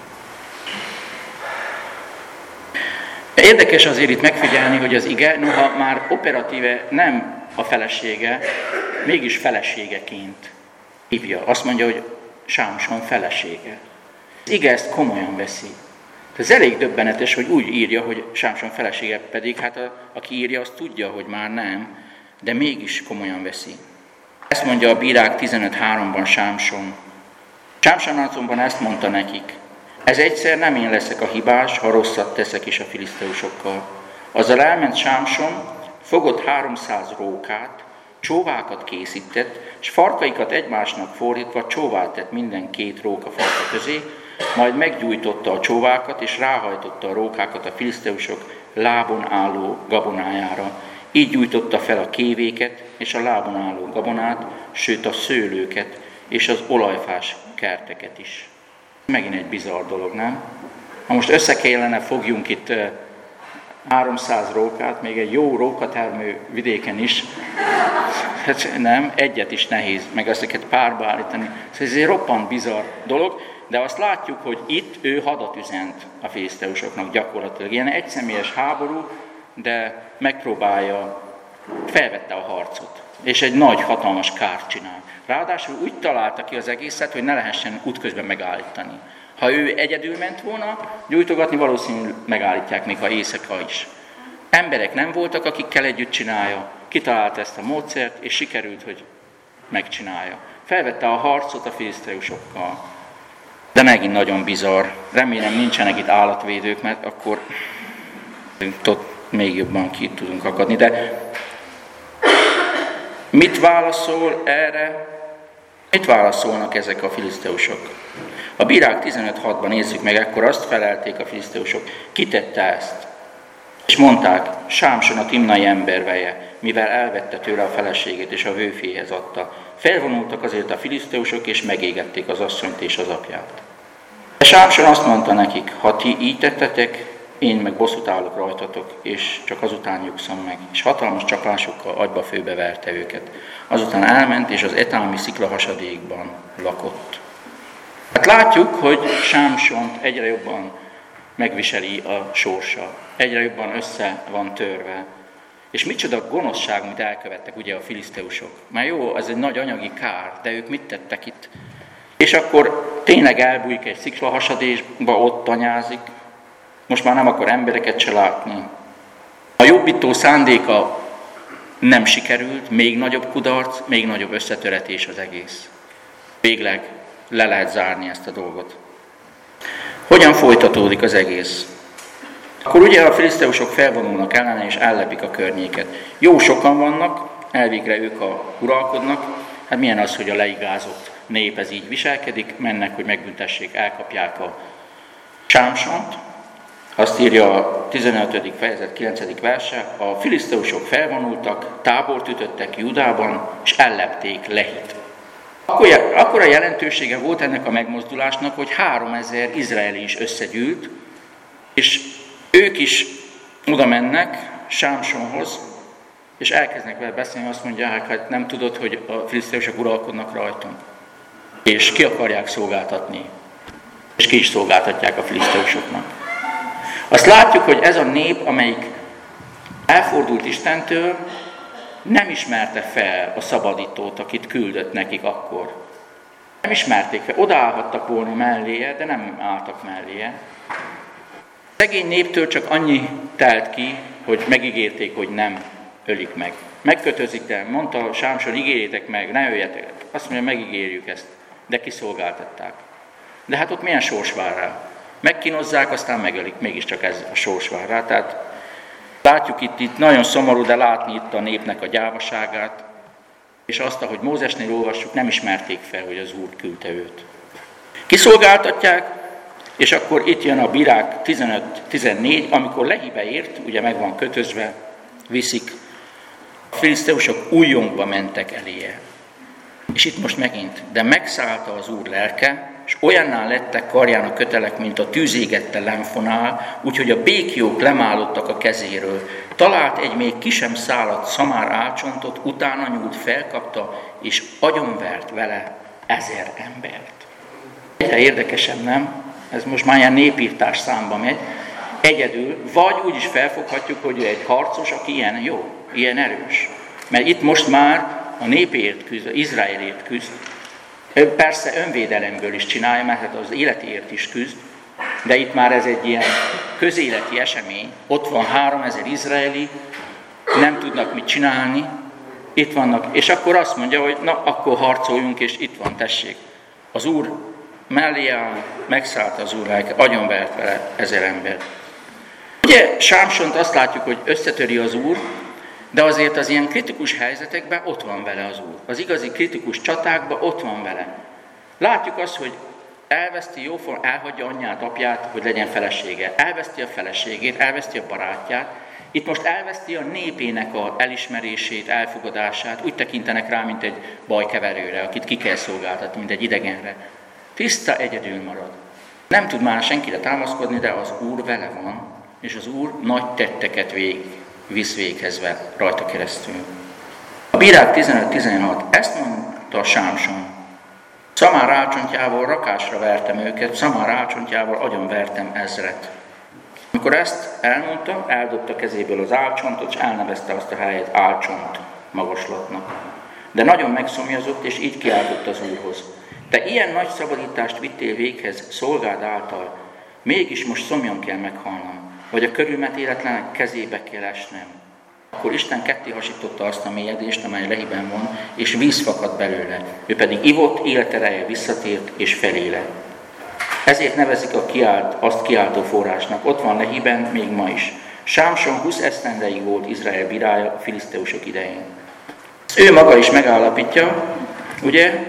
Érdekes azért itt megfigyelni, hogy az ige, noha már operatíve nem a felesége, mégis feleségeként hívja. Azt mondja, hogy Sámson felesége. Az ige ezt komolyan veszi. Ez elég döbbenetes, hogy úgy írja, hogy Sámson felesége pedig, hát a, aki írja, az tudja, hogy már nem, de mégis komolyan veszi. Ezt mondja a bírák 15.3-ban Sámson. Sámson azonban ezt mondta nekik, ez egyszer nem én leszek a hibás, ha rosszat teszek is a filiszteusokkal. Azzal elment Sámson, fogott 300 rókát, csóvákat készített, és farkaikat egymásnak fordítva csóvát tett minden két róka farka közé, majd meggyújtotta a csóvákat, és ráhajtotta a rókákat a filiszteusok lábon álló gabonájára. Így gyújtotta fel a kévéket és a lábon álló gabonát, sőt a szőlőket és az olajfás kerteket is. Megint egy bizarr dolog, nem? Ha most össze kellene fogjunk itt 300 rókát, még egy jó rókatermő vidéken is, hát nem, egyet is nehéz, meg ezeket párba állítani. Szóval ez egy roppant bizarr dolog, de azt látjuk, hogy itt ő hadat üzent a filiszteusoknak gyakorlatilag. Ilyen egyszemélyes háború, de megpróbálja, felvette a harcot, és egy nagy, hatalmas kárt csinál. Ráadásul úgy találta ki az egészet, hogy ne lehessen útközben megállítani. Ha ő egyedül ment volna, gyújtogatni valószínűleg megállítják még ha éjszaka is. Emberek nem voltak, akikkel együtt csinálja, kitalálta ezt a módszert, és sikerült, hogy megcsinálja. Felvette a harcot a filiszteusokkal. De megint nagyon bizarr. Remélem nincsenek itt állatvédők, mert akkor ott még jobban ki tudunk akadni. De mit válaszol erre? Mit válaszolnak ezek a filiszteusok? A bírák 15.6-ban nézzük meg, akkor azt felelték a filiszteusok, kitette ezt. És mondták, Sámson a timnai emberveje, mivel elvette tőle a feleségét és a vőféhez adta. Felvonultak azért a filiszteusok, és megégették az asszonyt és az apját. De Sámson azt mondta nekik, ha ti így tettetek, én meg bosszút állok rajtatok, és csak azután nyugszom meg. És hatalmas csapásokkal agyba főbe verte őket. Azután elment, és az etámi szikla hasadékban lakott. Hát látjuk, hogy Sámsont egyre jobban megviseli a sorsa. Egyre jobban össze van törve. És micsoda gonoszság, amit elkövettek ugye a filiszteusok. Már jó, ez egy nagy anyagi kár, de ők mit tettek itt? És akkor tényleg elbújik egy sziklahasadésba, ott tanyázik, most már nem akar embereket se látni. A jobbító szándéka nem sikerült, még nagyobb kudarc, még nagyobb összetöretés az egész. Végleg le lehet zárni ezt a dolgot. Hogyan folytatódik az egész? Akkor ugye a filiszteusok felvonulnak ellene és ellepik a környéket. Jó sokan vannak, elvégre ők a uralkodnak, hát milyen az, hogy a leigázott nép ez így viselkedik, mennek, hogy megbüntessék, elkapják a sámsont. Azt írja a 15. fejezet 9. verse, a filiszteusok felvonultak, tábort ütöttek Judában, és ellepték Lehit. Akkor, a jelentősége volt ennek a megmozdulásnak, hogy 3000 izraeli is összegyűlt, és ők is oda mennek Sámsonhoz, és elkezdnek vele beszélni, azt mondják, hát nem tudod, hogy a filiszteusok uralkodnak rajtunk. És ki akarják szolgáltatni. És ki is szolgáltatják a filiszteusoknak. Azt látjuk, hogy ez a nép, amelyik elfordult Istentől, nem ismerte fel a szabadítót, akit küldött nekik akkor. Nem ismerték fel, odaállhattak volna melléje, de nem álltak melléje. Szegény néptől csak annyi telt ki, hogy megígérték, hogy nem ölik meg. Megkötözik el, mondta Sámson, ígérjétek meg, ne öljetek. Azt mondja, megígérjük ezt, de kiszolgáltatták. De hát ott milyen sors vár rá? Megkínozzák, aztán megölik, mégiscsak ez a sors vár rá. Tehát látjuk itt, itt nagyon szomorú, de látni itt a népnek a gyávaságát, és azt, ahogy Mózesnél olvassuk, nem ismerték fel, hogy az Úr küldte őt. Kiszolgáltatják, és akkor itt jön a bírák 15-14, amikor Lehibe ért, ugye meg van kötözve, viszik. A filiszteusok újjongba mentek eléje. És itt most megint, de megszállta az Úr lelke, és olyanná lettek karján a kötelek, mint a tűzégette lemfonál, úgyhogy a békjók lemálottak a kezéről. Talált egy még kisem szállat szamár álcsontot, utána nyúlt, felkapta, és agyonvert vele ezer embert. Egyre érdekesebb, nem? Ez most már ilyen népírtás számba megy. Egyedül, vagy úgy is felfoghatjuk, hogy ő egy harcos, aki ilyen jó, ilyen erős. Mert itt most már a népért küzd, Izraelért küzd, ő persze önvédelemből is csinálja, mert hát az életért is küzd, de itt már ez egy ilyen közéleti esemény. Ott van három ezer izraeli, nem tudnak mit csinálni, itt vannak, és akkor azt mondja, hogy na, akkor harcoljunk, és itt van, tessék. Az Úr mellé áll, megszállt az Úr agyonvert vele ezer ember. Ugye Sámsont azt látjuk, hogy összetöri az Úr, de azért az ilyen kritikus helyzetekben ott van vele az Úr. Az igazi kritikus csatákban ott van vele. Látjuk azt, hogy elveszti jóform, elhagyja anyját, apját, hogy legyen felesége. Elveszti a feleségét, elveszti a barátját. Itt most elveszti a népének a elismerését, elfogadását. Úgy tekintenek rá, mint egy bajkeverőre, akit ki kell szolgáltatni, mint egy idegenre. Tiszta egyedül marad. Nem tud már senkire támaszkodni, de az Úr vele van, és az Úr nagy tetteket vég, visz véghez rajta keresztül. A bírák 15-16, ezt mondta Sámson. Szamár rácsontjával rakásra vertem őket, szamár rácsontjával agyon vertem ezret. Amikor ezt elmondta, eldobta kezéből az álcsontot, és elnevezte azt a helyet álcsont magaslatnak. De nagyon megszomjazott, és így kiáltott az Úrhoz. Te ilyen nagy szabadítást vittél véghez szolgád által, mégis most szomjan kell meghalnom vagy a körülmetéletlenek kezébe kell esnem. Akkor Isten ketté hasította azt a mélyedést, amely lehiben van, és víz fakadt belőle. Ő pedig ivott, életereje visszatért és feléle. Ezért nevezik a kiált, azt kiáltó forrásnak. Ott van lehiben még ma is. Sámson 20 esztendeig volt Izrael bírája a filiszteusok idején. Ő maga is megállapítja, ugye,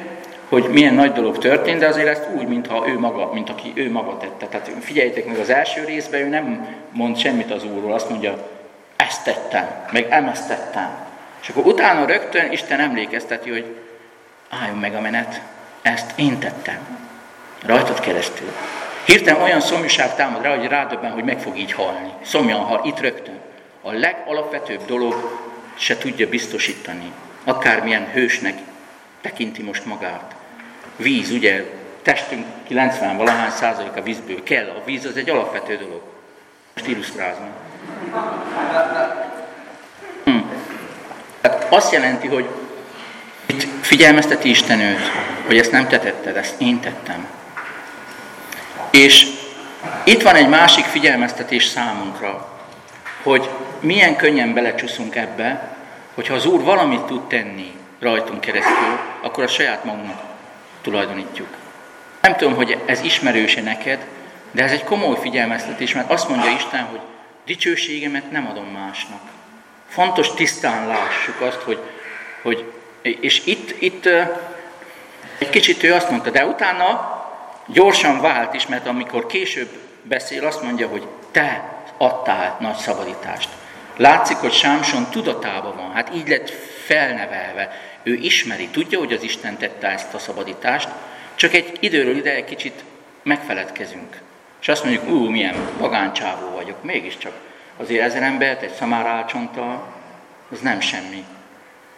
hogy milyen nagy dolog történt, de azért ezt úgy, mintha ő maga, mint aki ő maga tette. Tehát figyeljétek meg, az első részben ő nem mond semmit az Úrról, azt mondja, ezt tettem, meg emezt tettem. És akkor utána rögtön Isten emlékezteti, hogy álljon meg a menet, ezt én tettem. Rajtad keresztül. Hirtelen olyan szomjúság támad rá, hogy rádöbben, hogy meg fog így halni. Szomjan hal, itt rögtön. A legalapvetőbb dolog se tudja biztosítani. Akármilyen hősnek tekinti most magát. Víz, ugye, testünk 90 valahány százalék a vízből kell. A víz az egy alapvető dolog. Most illusztrázom. Hm. Tehát azt jelenti, hogy itt figyelmezteti Isten őt, hogy ezt nem te ezt én tettem. És itt van egy másik figyelmeztetés számunkra, hogy milyen könnyen belecsúszunk ebbe, hogyha az Úr valamit tud tenni rajtunk keresztül, akkor a saját magunknak tulajdonítjuk. Nem tudom, hogy ez ismerőse neked, de ez egy komoly figyelmeztetés, mert azt mondja Isten, hogy dicsőségemet nem adom másnak. Fontos tisztán lássuk azt, hogy, hogy és itt, itt egy kicsit ő azt mondta, de utána gyorsan vált is, mert amikor később beszél, azt mondja, hogy te adtál nagy szabadítást. Látszik, hogy Sámson tudatában van, hát így lett felnevelve. Ő ismeri, tudja, hogy az Isten tette ezt a szabadítást, csak egy időről ide egy kicsit megfeledkezünk. És azt mondjuk, ú, milyen vagáncsávó vagyok, mégiscsak azért ezer embert egy szamárálcsonttal, az nem semmi.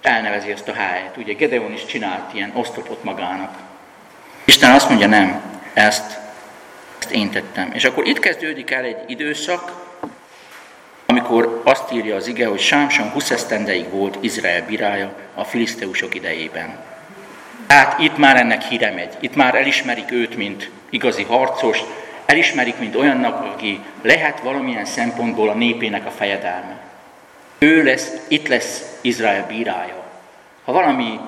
Elnevezi azt a helyet. Ugye Gedeon is csinált ilyen osztopot magának. Isten azt mondja, nem, ezt, ezt én tettem. És akkor itt kezdődik el egy időszak, amikor azt írja az ige, hogy Sámson 20 esztendeig volt Izrael birája a filiszteusok idejében. Hát itt már ennek híre megy. Itt már elismerik őt, mint igazi harcos, elismerik, mint olyannak, aki lehet valamilyen szempontból a népének a fejedelme. Ő lesz, itt lesz Izrael bírája. Ha valami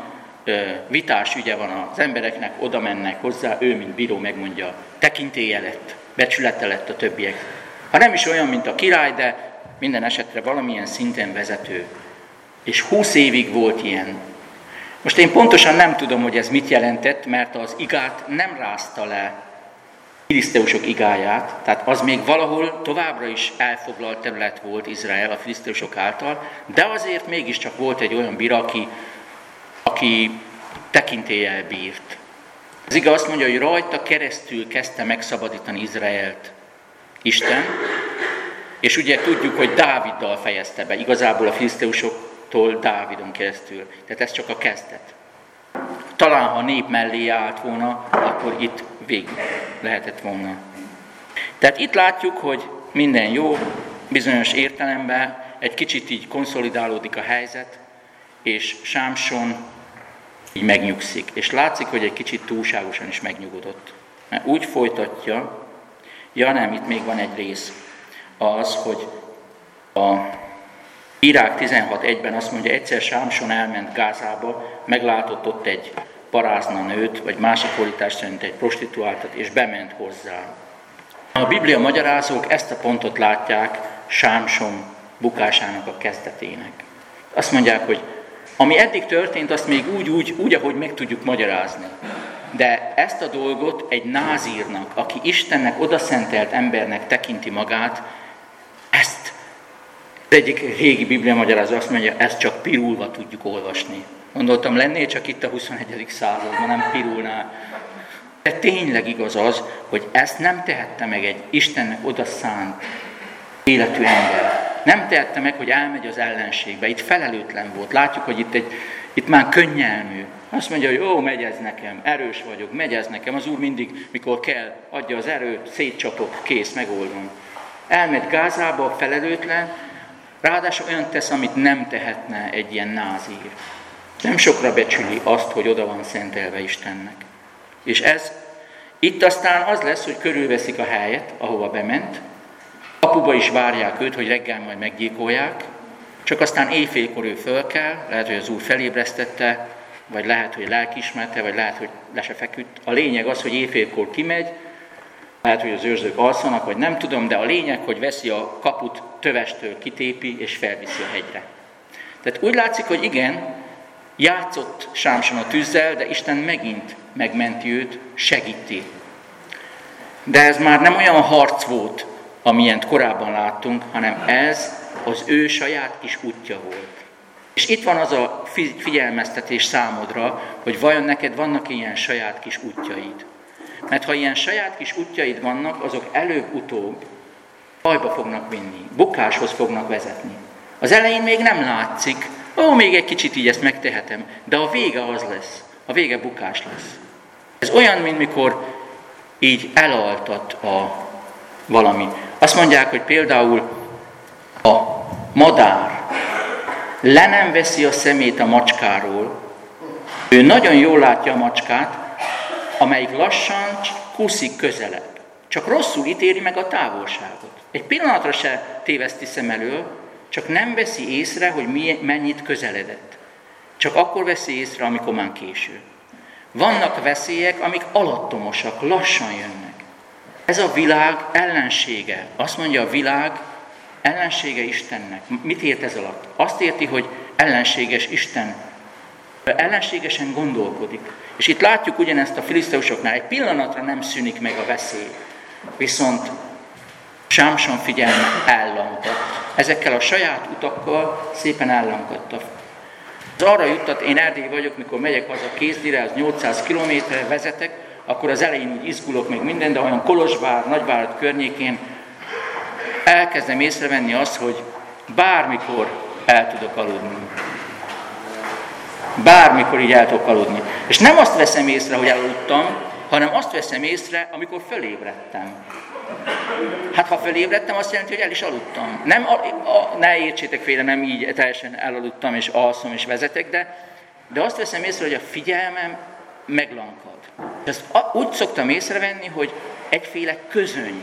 ö, vitás ügye van az embereknek, oda mennek hozzá, ő, mint bíró megmondja, tekintélye lett, becsülete lett a többiek. Ha nem is olyan, mint a király, de minden esetre valamilyen szinten vezető. És húsz évig volt ilyen. Most én pontosan nem tudom, hogy ez mit jelentett, mert az igát nem rázta le filiszteusok igáját, tehát az még valahol továbbra is elfoglalt terület volt Izrael a filiszteusok által, de azért mégiscsak volt egy olyan bíra, aki, aki tekintéllyel bírt. Az igaz azt mondja, hogy rajta keresztül kezdte megszabadítani Izraelt Isten, és ugye tudjuk, hogy Dáviddal fejezte be, igazából a filiszteusoktól Dávidon keresztül. Tehát ez csak a kezdet. Talán, ha a nép mellé állt volna, akkor itt vég lehetett volna. Tehát itt látjuk, hogy minden jó, bizonyos értelemben egy kicsit így konszolidálódik a helyzet, és Sámson így megnyugszik. És látszik, hogy egy kicsit túlságosan is megnyugodott. Mert úgy folytatja, ja nem, itt még van egy rész, az, hogy a Irák 16.1-ben azt mondja, egyszer Sámson elment Gázába, meglátott ott egy parázna nőt, vagy másik fordítás szerint egy prostituáltat, és bement hozzá. A Biblia magyarázók ezt a pontot látják Sámson bukásának a kezdetének. Azt mondják, hogy ami eddig történt, azt még úgy, úgy, úgy, ahogy meg tudjuk magyarázni. De ezt a dolgot egy názírnak, aki Istennek odaszentelt embernek tekinti magát, ezt egyik régi Biblia magyarázó azt mondja, ezt csak pirulva tudjuk olvasni. Gondoltam, lennél csak itt a 21. században, nem pirulnál. De tényleg igaz az, hogy ezt nem tehette meg egy Istennek odaszánt életű ember. Nem tehette meg, hogy elmegy az ellenségbe. Itt felelőtlen volt. Látjuk, hogy itt, egy, itt már könnyelmű. Azt mondja, hogy jó, megy ez nekem, erős vagyok, megy ez nekem. Az Úr mindig, mikor kell, adja az erőt, szétcsapok, kész, megoldom. Elmegy Gázába, felelőtlen, ráadásul olyan tesz, amit nem tehetne egy ilyen názír. Nem sokra becsüli azt, hogy oda van szentelve Istennek. És ez itt aztán az lesz, hogy körülveszik a helyet, ahova bement, apuba is várják őt, hogy reggel majd meggyilkolják, csak aztán éjfélkor ő föl kell, lehet, hogy az úr felébresztette, vagy lehet, hogy lelkismerte, vagy lehet, hogy le se feküdt. A lényeg az, hogy éjfélkor kimegy, lehet, hogy az őrzők alszanak, vagy nem tudom, de a lényeg, hogy veszi a kaput tövestől, kitépi, és felviszi a hegyre. Tehát úgy látszik, hogy igen, játszott Sámson a tűzzel, de Isten megint megmenti őt, segíti. De ez már nem olyan harc volt, amilyent korábban láttunk, hanem ez az ő saját kis útja volt. És itt van az a figyelmeztetés számodra, hogy vajon neked vannak ilyen saját kis útjaid. Mert ha ilyen saját kis útjaid vannak, azok előbb-utóbb bajba fognak vinni, bukáshoz fognak vezetni. Az elején még nem látszik, ó, még egy kicsit így ezt megtehetem, de a vége az lesz, a vége bukás lesz. Ez olyan, mint mikor így elaltat a valami. Azt mondják, hogy például a madár le nem veszi a szemét a macskáról, ő nagyon jól látja a macskát, amelyik lassan kuszik közelebb. Csak rosszul ítéli meg a távolságot. Egy pillanatra se téveszti szem elől, csak nem veszi észre, hogy mennyit közeledett. Csak akkor veszi észre, amikor már késő. Vannak veszélyek, amik alattomosak, lassan jönnek. Ez a világ ellensége. Azt mondja a világ ellensége Istennek. Mit ért ez alatt? Azt érti, hogy ellenséges Isten. Ellenségesen gondolkodik. És itt látjuk ugyanezt a filiszteusoknál. Egy pillanatra nem szűnik meg a veszély. Viszont Sámson figyelme ellankadt. Ezekkel a saját utakkal szépen ellankadt. Az arra juttat, én Erdély vagyok, mikor megyek haza Kézdire, az 800 km vezetek, akkor az elején úgy izgulok még minden, de olyan Kolozsvár, Nagyvárad környékén elkezdem észrevenni azt, hogy bármikor el tudok aludni. Bármikor így el tudok aludni. És nem azt veszem észre, hogy elaludtam, hanem azt veszem észre, amikor fölébredtem. Hát ha fölébredtem, azt jelenti, hogy el is aludtam. Nem, a, a, ne értsétek félre, nem így teljesen elaludtam, és alszom, és vezetek, de, de azt veszem észre, hogy a figyelmem meglankad. Ezt úgy szoktam észrevenni, hogy egyféle közöny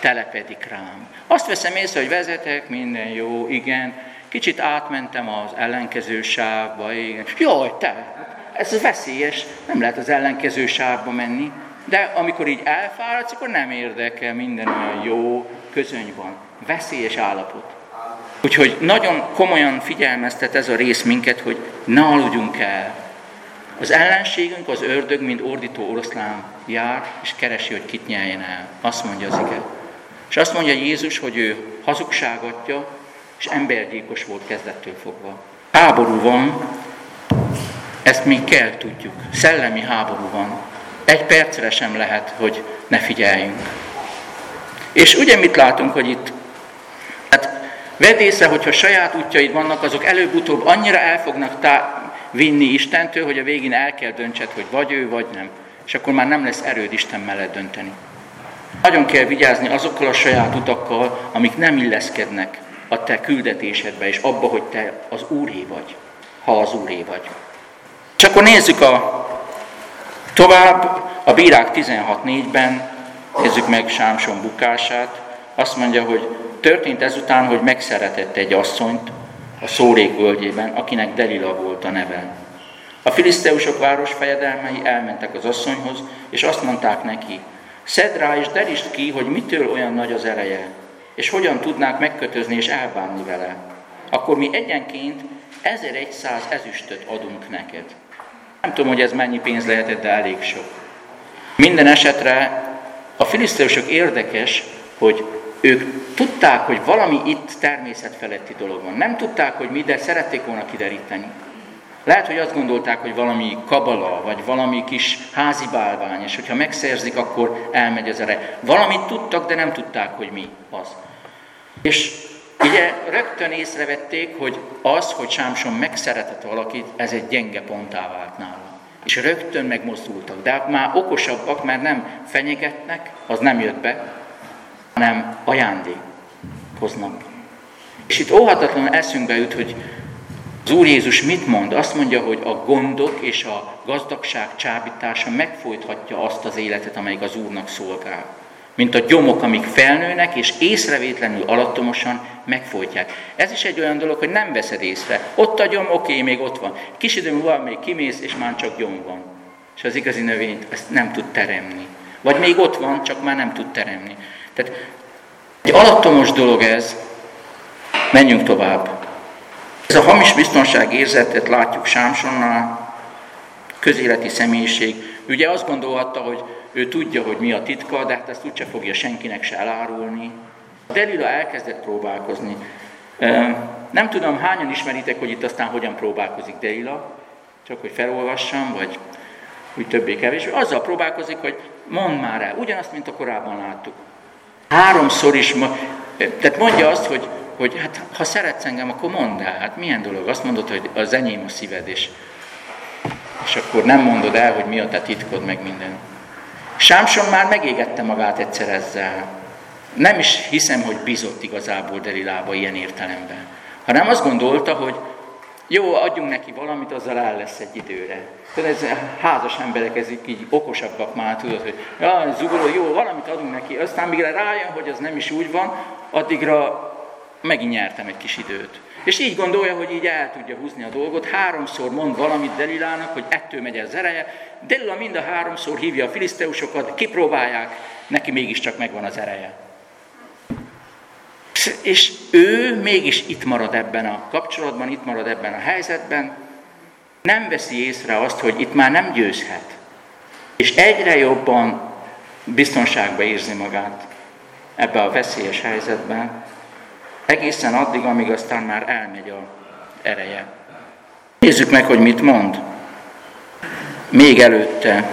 telepedik rám. Azt veszem észre, hogy vezetek, minden jó, igen, kicsit átmentem az ellenkező sávba, igen. Jaj, te, ez veszélyes, nem lehet az ellenkező sávba menni. De amikor így elfáradsz, akkor nem érdekel, minden olyan jó, közöny van. Veszélyes állapot. Úgyhogy nagyon komolyan figyelmeztet ez a rész minket, hogy ne aludjunk el. Az ellenségünk, az ördög, mint ordító oroszlán jár, és keresi, hogy kit nyeljen el. Azt mondja az ige. És azt mondja Jézus, hogy ő hazugságatja, és embergyilkos volt kezdettől fogva. Háború van, ezt még kell tudjuk. Szellemi háború van. Egy percre sem lehet, hogy ne figyeljünk. És ugye mit látunk, hogy itt hát vedd észre, hogyha saját útjaid vannak, azok előbb-utóbb annyira el fognak tá- vinni Istentől, hogy a végén el kell döntsed, hogy vagy ő, vagy nem. És akkor már nem lesz erőd Isten mellett dönteni. Nagyon kell vigyázni azokkal a saját utakkal, amik nem illeszkednek a te küldetésedbe, és abba, hogy te az úré vagy, ha az úré vagy. És akkor nézzük a Tovább a bírák 16.4-ben nézzük meg Sámson bukását. Azt mondja, hogy történt ezután, hogy megszeretett egy asszonyt a Szórék völgyében, akinek Delila volt a neve. A filiszteusok városfejedelmei elmentek az asszonyhoz, és azt mondták neki, szedd rá és derítsd ki, hogy mitől olyan nagy az ereje, és hogyan tudnák megkötözni és elbánni vele. Akkor mi egyenként 1100 ezüstöt adunk neked. Nem tudom, hogy ez mennyi pénz lehetett, de elég sok. Minden esetre a filiszteusok érdekes, hogy ők tudták, hogy valami itt természetfeletti dolog van. Nem tudták, hogy mi, de szerették volna kideríteni. Lehet, hogy azt gondolták, hogy valami kabala, vagy valami kis házi bálvány, és hogyha megszerzik, akkor elmegy az ere. Valamit tudtak, de nem tudták, hogy mi az. És ugye rögtön észrevették, hogy az, hogy Sámson megszeretett valakit, ez egy gyenge pontá vált nála. És rögtön megmozdultak. De hát már okosabbak, mert nem fenyegetnek, az nem jött be, hanem ajándékoznak. És itt óhatatlanul eszünkbe jut, hogy az Úr Jézus mit mond? Azt mondja, hogy a gondok és a gazdagság csábítása megfojthatja azt az életet, amelyik az Úrnak szolgál mint a gyomok, amik felnőnek, és észrevétlenül alattomosan megfojtják. Ez is egy olyan dolog, hogy nem veszed észre. Ott a gyom, oké, még ott van. Kis idő múlva még kimész, és már csak gyom van. És az igazi növényt ezt nem tud teremni. Vagy még ott van, csak már nem tud teremni. Tehát egy alattomos dolog ez, menjünk tovább. Ez a hamis biztonság érzetet látjuk Sámsonnál, közéleti személyiség. Ugye azt gondolhatta, hogy ő tudja, hogy mi a titka, de hát ezt úgyse fogja senkinek se elárulni. Delila elkezdett próbálkozni. Nem tudom, hányan ismeritek, hogy itt aztán hogyan próbálkozik Delila, csak hogy felolvassam, vagy úgy többé kevés. Azzal próbálkozik, hogy mondd már el, ugyanazt, mint a korábban láttuk. Háromszor is, ma, tehát mondja azt, hogy, hogy hát, ha szeretsz engem, akkor mondd el. Hát milyen dolog? Azt mondod, hogy az enyém a szíved, és, és akkor nem mondod el, hogy mi a te titkod, meg minden. Sámson már megégette magát egyszer ezzel. Nem is hiszem, hogy bizott igazából Delilába ilyen értelemben. Hanem azt gondolta, hogy Jó, adjunk neki valamit, azzal el lesz egy időre. Tehát ez házas emberek, ezek így okosabbak már, tudod, hogy ja, zugoló, jó, valamit adunk neki, aztán még rájön, hogy az nem is úgy van, addigra megint nyertem egy kis időt. És így gondolja, hogy így el tudja húzni a dolgot, háromszor mond valamit Delilának, hogy ettől megy az ereje, Delila mind a háromszor hívja a filiszteusokat, kipróbálják, neki mégiscsak megvan az ereje. És ő mégis itt marad ebben a kapcsolatban, itt marad ebben a helyzetben, nem veszi észre azt, hogy itt már nem győzhet. És egyre jobban biztonságba érzi magát ebbe a veszélyes helyzetben, egészen addig, amíg aztán már elmegy a ereje. Nézzük meg, hogy mit mond. Még előtte.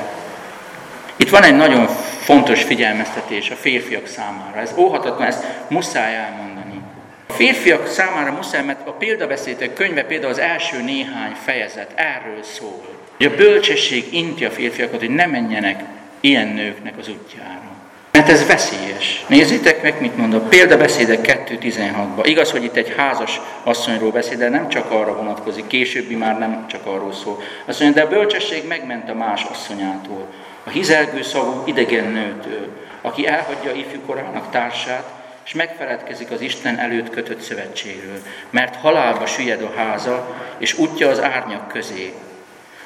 Itt van egy nagyon fontos figyelmeztetés a férfiak számára. Ez óhatatlan, ezt muszáj elmondani. A férfiak számára muszáj, mert a példabeszédek könyve például az első néhány fejezet erről szól. Hogy a bölcsesség inti a férfiakat, hogy ne menjenek ilyen nőknek az útjára. Mert ez veszélyes. Nézzétek meg, mit mond a példabeszédek 2.16-ban. Igaz, hogy itt egy házas asszonyról beszél, de nem csak arra vonatkozik, későbbi már nem csak arról szól. Azt mondja, de a bölcsesség megment a más asszonyától, a hizelgő szavú idegen nőtől, aki elhagyja ifjú korának társát, és megfeledkezik az Isten előtt kötött szövetségről, mert halálba süllyed a háza, és útja az árnyak közé.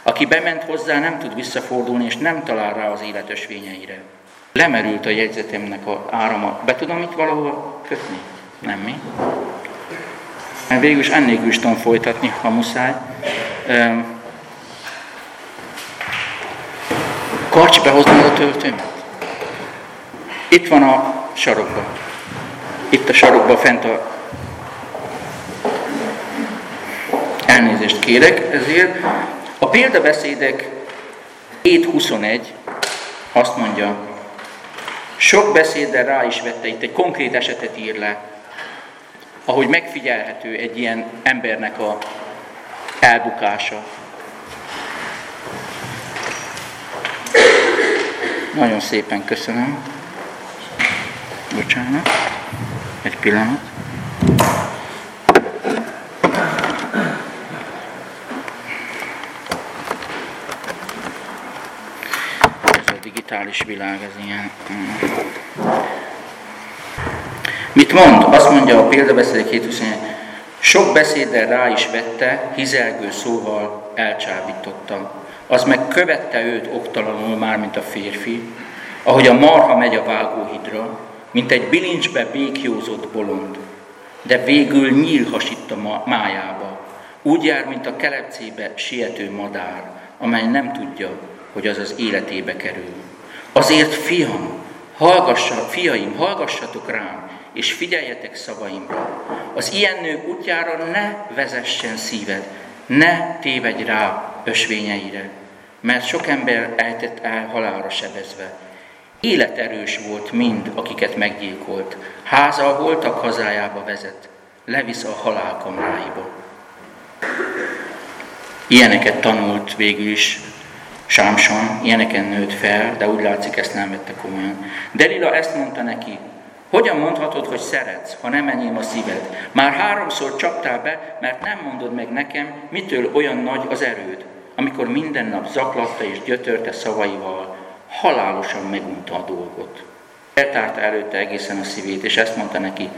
Aki bement hozzá, nem tud visszafordulni, és nem talál rá az élet ösvényeire. Lemerült a jegyzetemnek a árama. Be tudom itt valahol kötni? Nem mi? Mert végül is ennélkül is tudom folytatni, ha muszáj. Karcs behozni a töltőmet? Itt van a sarokban. Itt a sarokban fent a... Elnézést kérek ezért. A példabeszédek 7.21 azt mondja, sok beszéddel rá is vette, itt egy konkrét esetet ír le, ahogy megfigyelhető egy ilyen embernek a elbukása. Nagyon szépen köszönöm. Bocsánat. Egy pillanat. Digitális világ, ez ilyen... Mm. Mit mond? Azt mondja a példabeszédek 721. Sok beszéddel rá is vette, hizelgő szóval elcsábította. Az meg követte őt oktalanul már, mint a férfi, ahogy a marha megy a vágóhidra, mint egy bilincsbe békjózott bolond, de végül nyíl hasít a májába. Úgy jár, mint a kelepcébe siető madár, amely nem tudja, hogy az az életébe kerül. Azért, fiam, hallgassa, fiaim, hallgassatok rám, és figyeljetek szavaimra. Az ilyen nők útjára ne vezessen szíved, ne tévedj rá ösvényeire, mert sok ember eltett el halálra sebezve. Életerős volt mind, akiket meggyilkolt. Háza a holtak hazájába vezet, levisz a halál kamráiba. Ilyeneket tanult végül is Sámson ilyeneken nőtt fel, de úgy látszik, ezt nem vette komolyan. Delila ezt mondta neki, hogyan mondhatod, hogy szeretsz, ha nem enyém a szíved? Már háromszor csaptál be, mert nem mondod meg nekem, mitől olyan nagy az erőd, amikor minden nap zaklatta és gyötörte szavaival, halálosan megunta a dolgot. Eltárta előtte egészen a szívét, és ezt mondta neki,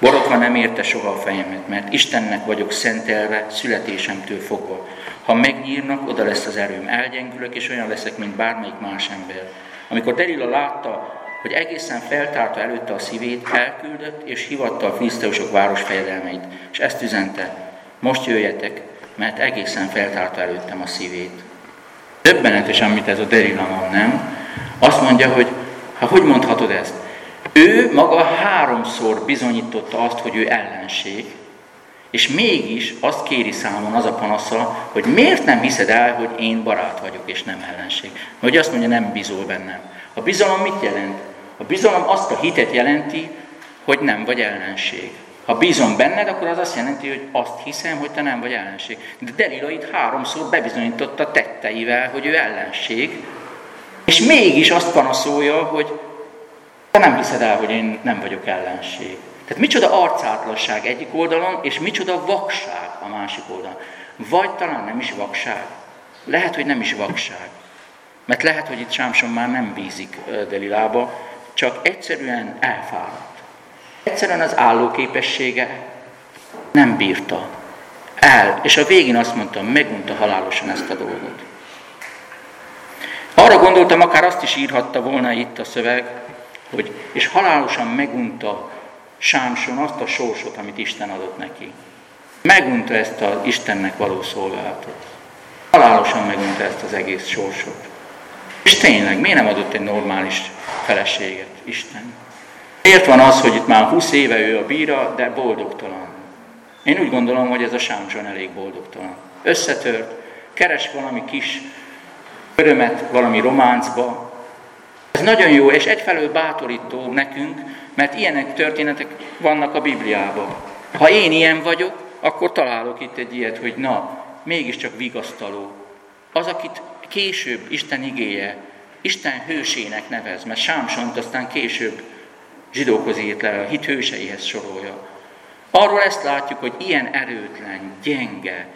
Borotva nem érte soha a fejemet, mert Istennek vagyok szentelve születésemtől fogva. Ha megnyírnak, oda lesz az erőm. Elgyengülök, és olyan leszek, mint bármelyik más ember. Amikor Delila látta, hogy egészen feltárta előtte a szívét, elküldött és hivatta a filiszteusok város fejedelmeit, és ezt üzente, most jöjjetek, mert egészen feltárta előttem a szívét. Döbbenetes, amit ez a Delila mond, nem? Azt mondja, hogy ha hogy mondhatod ezt? Ő maga háromszor bizonyította azt, hogy ő ellenség, és mégis azt kéri számon az a panasza, hogy miért nem hiszed el, hogy én barát vagyok, és nem ellenség. Hogy azt mondja, nem bizol bennem. A bizalom mit jelent? A bizalom azt a hitet jelenti, hogy nem vagy ellenség. Ha bízom benned, akkor az azt jelenti, hogy azt hiszem, hogy te nem vagy ellenség. De Delila itt háromszor bebizonyította tetteivel, hogy ő ellenség, és mégis azt panaszolja, hogy te nem hiszed el, hogy én nem vagyok ellenség. Tehát micsoda arcátlasság egyik oldalon, és micsoda vakság a másik oldalon. Vagy talán nem is vakság. Lehet, hogy nem is vakság. Mert lehet, hogy itt Sámson már nem bízik Delilába, csak egyszerűen elfáradt. Egyszerűen az állóképessége nem bírta. El. És a végén azt mondta, megunta halálosan ezt a dolgot. Arra gondoltam, akár azt is írhatta volna itt a szöveg, hogy és halálosan megunta Sámson azt a sorsot, amit Isten adott neki. Megunta ezt az Istennek való szolgálatot. Halálosan megunta ezt az egész sorsot. És tényleg, miért nem adott egy normális feleséget Isten? Miért van az, hogy itt már 20 éve ő a bíra, de boldogtalan? Én úgy gondolom, hogy ez a Sámson elég boldogtalan. Összetört, keres valami kis örömet valami románcba. Ez nagyon jó, és egyfelől bátorító nekünk, mert ilyenek történetek vannak a Bibliában. Ha én ilyen vagyok, akkor találok itt egy ilyet, hogy na, mégiscsak vigasztaló. Az, akit később Isten igéje, Isten hősének nevez, mert Sámsont aztán később zsidókhoz írt le, a hit hőseihez sorolja. Arról ezt látjuk, hogy ilyen erőtlen, gyenge,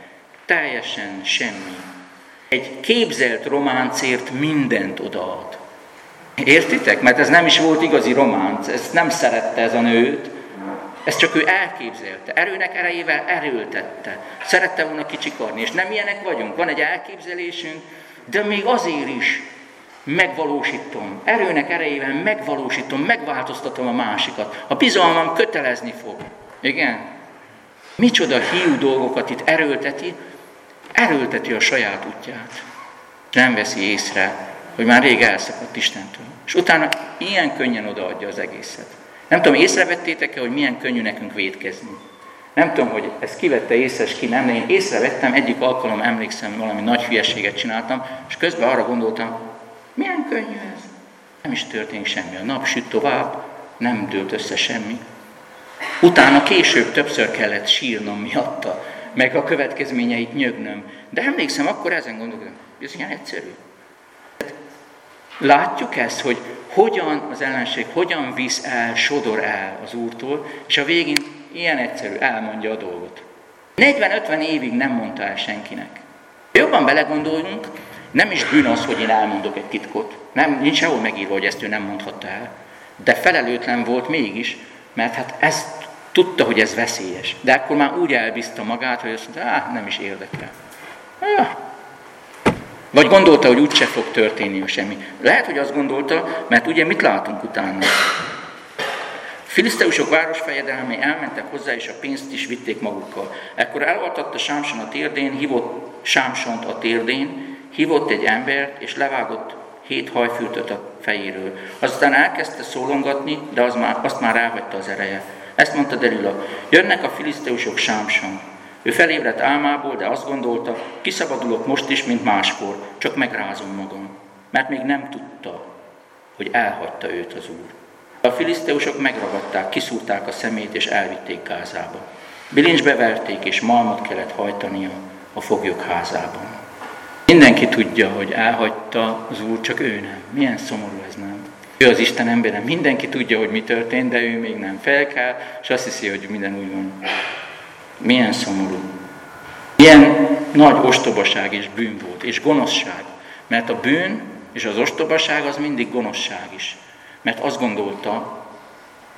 teljesen semmi. Egy képzelt románcért mindent odaad. Értitek? Mert ez nem is volt igazi románc, ezt nem szerette ez a nőt, ezt csak ő elképzelte, erőnek erejével erőltette, szerette volna kicsikarni, és nem ilyenek vagyunk, van egy elképzelésünk, de még azért is megvalósítom, erőnek erejével megvalósítom, megváltoztatom a másikat. A bizalmam kötelezni fog. Igen? Micsoda hiú dolgokat itt erőlteti, erőlteti a saját útját. Nem veszi észre, hogy már rég elszakadt Istentől. És utána ilyen könnyen odaadja az egészet. Nem tudom, észrevettétek-e, hogy milyen könnyű nekünk védkezni? Nem tudom, hogy ezt kivette észre, és ki nem, de én észrevettem, egyik alkalom emlékszem, valami nagy hülyeséget csináltam, és közben arra gondoltam, milyen könnyű ez. Nem is történik semmi. A nap süt tovább, nem dőlt össze semmi. Utána később többször kellett sírnom miatta, meg a következményeit nyögnöm. De emlékszem, akkor ezen gondolkodom, ez ilyen egyszerű. Látjuk ezt, hogy hogyan az ellenség, hogyan visz el, sodor el az Úrtól, és a végén ilyen egyszerű, elmondja a dolgot. 40-50 évig nem mondta el senkinek. Jobban belegondolunk, nem is bűn az, hogy én elmondok egy titkot. Nem, nincs sehol megírva, hogy ezt ő nem mondhatta el. De felelőtlen volt mégis, mert hát ezt tudta, hogy ez veszélyes. De akkor már úgy elbízta magát, hogy azt mondta, ah, nem is érdekel. Ah. Vagy gondolta, hogy úgyse fog történni a semmi. Lehet, hogy azt gondolta, mert ugye mit látunk utána? Filiszteusok városfejedelmei elmentek hozzá, és a pénzt is vitték magukkal. Ekkor elvaltatta Sámson a térdén, hívott Sámsont a térdén, hívott egy embert, és levágott hét hajfültöt a fejéről. Aztán elkezdte szólongatni, de az már, azt már elhagyta az ereje. Ezt mondta Delila, jönnek a filiszteusok Sámson. Ő felébredt álmából, de azt gondolta, kiszabadulok most is, mint máskor, csak megrázom magam. Mert még nem tudta, hogy elhagyta őt az Úr. A filiszteusok megragadták, kiszúrták a szemét és elvitték Gázába. Bilincsbe verték, és malmot kellett hajtania a foglyok házában. Mindenki tudja, hogy elhagyta az Úr, csak ő nem. Milyen szomorú ez nem? Ő az Isten embere, mindenki tudja, hogy mi történt, de ő még nem fel kell, és azt hiszi, hogy minden úgy van. Milyen szomorú. Milyen nagy ostobaság és bűn volt, és gonoszság. Mert a bűn és az ostobaság az mindig gonoszság is. Mert azt gondolta,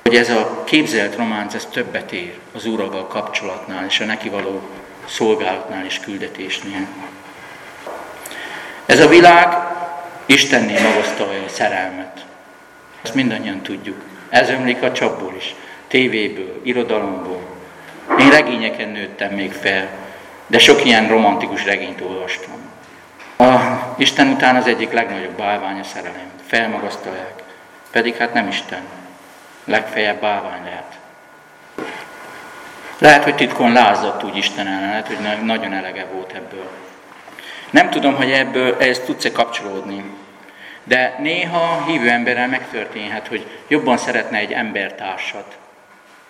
hogy ez a képzelt románc, ez többet ér az Úrral kapcsolatnál, és a neki való szolgálatnál és küldetésnél. Ez a világ Istenné magasztalja a szerelmet. Ezt mindannyian tudjuk. Ez ömlik a csapból is, tévéből, irodalomból. Én regényeken nőttem még fel, de sok ilyen romantikus regényt olvastam. A Isten után az egyik legnagyobb bálvány a szerelem. Felmagasztalják. Pedig hát nem Isten. Legfeljebb bálvány lehet. Lehet, hogy titkon lázadt úgy Isten ellen, lehet, hogy nagyon elege volt ebből. Nem tudom, hogy ebből ezt tudsz-e kapcsolódni. De néha hívő emberrel megtörténhet, hogy jobban szeretne egy embertársat,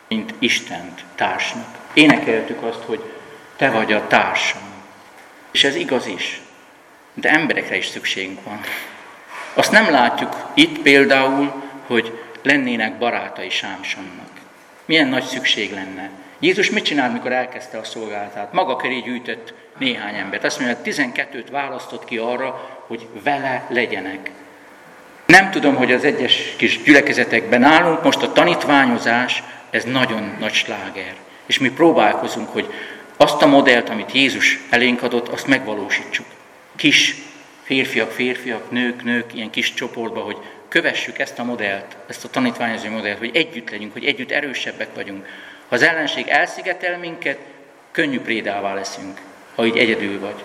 mint Istent társnak. Énekeltük azt, hogy te vagy a társam. És ez igaz is. De emberekre is szükségünk van. Azt nem látjuk itt például, hogy lennének barátai Sámsonnak. Milyen nagy szükség lenne. Jézus mit csinált, mikor elkezdte a szolgálatát? Maga köré gyűjtött néhány embert. Azt mondja, hogy 12-t választott ki arra, hogy vele legyenek. Nem tudom, hogy az egyes kis gyülekezetekben állunk, most a tanítványozás, ez nagyon nagy sláger. És mi próbálkozunk, hogy azt a modellt, amit Jézus elénk adott, azt megvalósítsuk. Kis férfiak, férfiak, nők, nők, ilyen kis csoportba, hogy kövessük ezt a modellt, ezt a tanítványozó modellt, hogy együtt legyünk, hogy együtt erősebbek vagyunk. Ha az ellenség elszigetel minket, könnyű prédává leszünk, ha így egyedül vagy.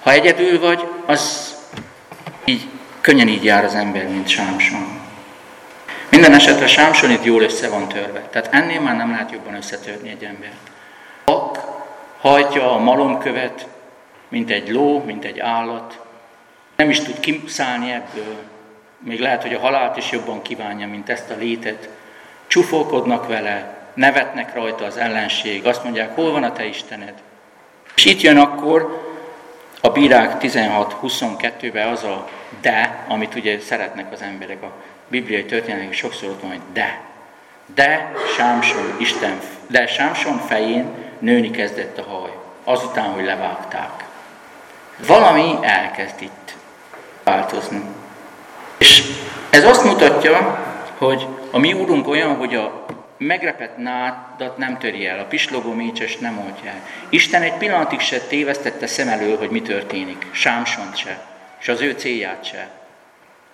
Ha egyedül vagy, az így könnyen így jár az ember, mint Sámson. Minden esetre Sámson itt jól össze van törve. Tehát ennél már nem lehet jobban összetörni egy embert. Ak hajtja a malomkövet, mint egy ló, mint egy állat. Nem is tud kiszállni ebből. Még lehet, hogy a halált is jobban kívánja, mint ezt a létet. Csufókodnak vele, nevetnek rajta az ellenség, azt mondják, hol van a te Istened? És itt jön akkor a bírák 16-22-ben az a de, amit ugye szeretnek az emberek a bibliai történetek, sokszor ott van, hogy de. De Sámson, Isten, de Sámson fején nőni kezdett a haj, azután, hogy levágták. Valami elkezd itt változni. És ez azt mutatja, hogy a mi úrunk olyan, hogy a megrepett nádat nem töri el, a pislogó mécses nem oldja el. Isten egy pillanatig se tévesztette szem elől, hogy mi történik, Sámsont se, és az ő célját se.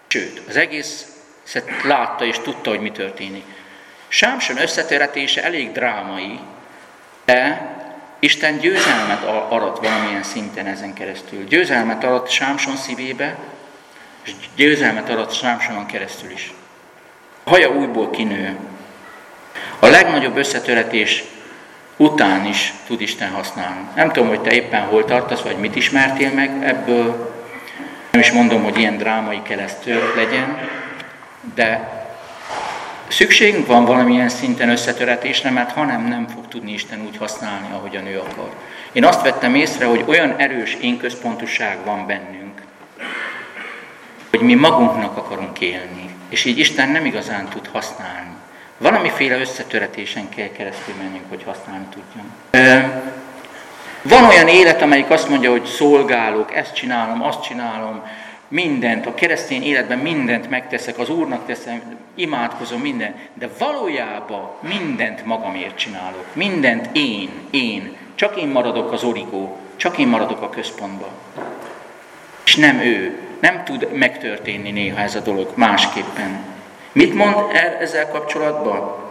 Sőt, az egész látta és tudta, hogy mi történik. Sámson összetöretése elég drámai, de Isten győzelmet arat valamilyen szinten ezen keresztül. Győzelmet arat Sámson szívébe, és győzelmet arat Sámsonon keresztül is. A haja újból kinő. A legnagyobb összetöretés után is tud Isten használni. Nem tudom, hogy te éppen hol tartasz, vagy mit ismertél meg ebből. Nem is mondom, hogy ilyen drámai keresztül legyen, de szükségünk van valamilyen szinten összetöretésre, mert ha nem, nem fog tudni Isten úgy használni, ahogyan ő akar. Én azt vettem észre, hogy olyan erős én központusság van bennünk, hogy mi magunknak akarunk élni, és így Isten nem igazán tud használni. Valamiféle összetöretésen kell keresztül mennünk, hogy használni tudjon. Van olyan élet, amelyik azt mondja, hogy szolgálok, ezt csinálom, azt csinálom, mindent, a keresztény életben mindent megteszek, az Úrnak teszem, imádkozom, minden, de valójában mindent magamért csinálok. Mindent én, én. Csak én maradok az origó, csak én maradok a központban. És nem ő. Nem tud megtörténni néha ez a dolog másképpen. Mit mond el ezzel kapcsolatban?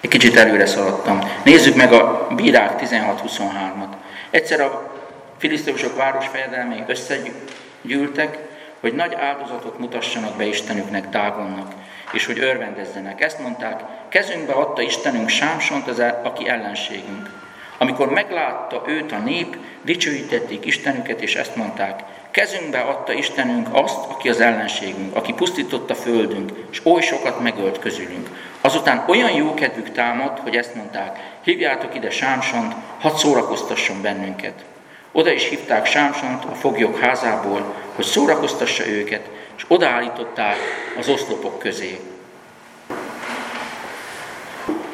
Egy kicsit előre szaladtam. Nézzük meg a bírák 16-23-at. Egyszer a filiszteusok városfejedelmei összegyűltek, hogy nagy áldozatot mutassanak be Istenüknek, Dágonnak, és hogy örvendezzenek. Ezt mondták, kezünkbe adta Istenünk Sámsont, az aki ellenségünk. Amikor meglátta őt a nép, dicsőítették Istenüket, és ezt mondták, kezünkbe adta Istenünk azt, aki az ellenségünk, aki pusztította földünk, és oly sokat megölt közülünk. Azután olyan jó kedvük támad, hogy ezt mondták, hívjátok ide Sámsont, hadd szórakoztasson bennünket. Oda is hívták Sámsont a foglyok házából, hogy szórakoztassa őket, és odaállították az oszlopok közé.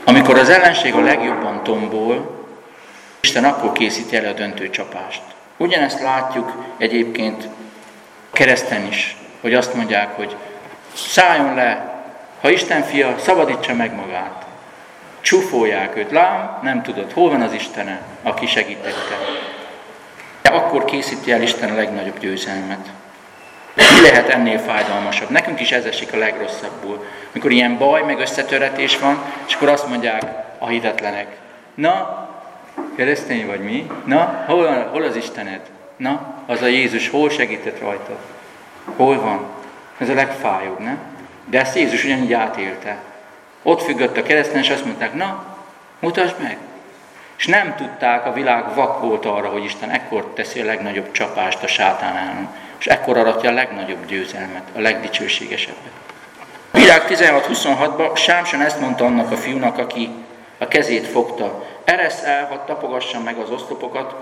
Amikor az ellenség a legjobban tombol, Isten akkor készíti el a döntő csapást. Ugyanezt látjuk egyébként kereszten is, hogy azt mondják, hogy szálljon le, ha Isten fia, szabadítsa meg magát. Csúfolják őt, lám, nem tudod, hol van az Istene, aki segítette. Akkor készíti el Isten a legnagyobb győzelmet. Mi lehet ennél fájdalmasabb? Nekünk is ez esik a legrosszabbul. Mikor ilyen baj, meg összetöretés van, és akkor azt mondják a hitetlenek, na, keresztény vagy mi? Na, hol, hol az Istened? Na, az a Jézus, hol segített rajta? Hol van? Ez a legfájóbb, nem? De ezt Jézus ugyanígy átélte. Ott függött a kereszten, és azt mondták, na, mutasd meg. És nem tudták, a világ vak volt arra, hogy Isten ekkor teszi a legnagyobb csapást a sátán ellen, és ekkor aratja a legnagyobb győzelmet, a legdicsőségesebbet. Virág 16-26-ban Sámson ezt mondta annak a fiúnak, aki a kezét fogta, eresz el, hadd tapogassam meg az oszlopokat,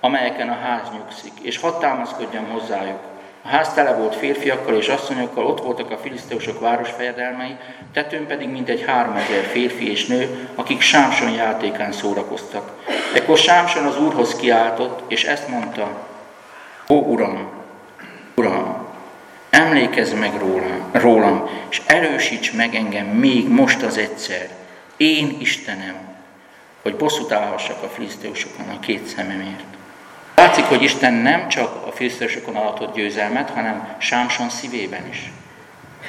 amelyeken a ház nyugszik, és hadd támaszkodjam hozzájuk. A ház tele volt férfiakkal és asszonyokkal, ott voltak a filiszteusok városfejedelmei, tetőn pedig mintegy háromezer férfi és nő, akik Sámson játékán szórakoztak. Ekkor Sámson az úrhoz kiáltott, és ezt mondta, Ó Uram, Uram, emlékezz meg rólam, rólam, és erősíts meg engem még most az egyszer, én Istenem, hogy bosszút állhassak a filiszteusokon a két szememért. Látszik, hogy Isten nem csak a filiszteusokon alatott győzelmet, hanem Sámson szívében is.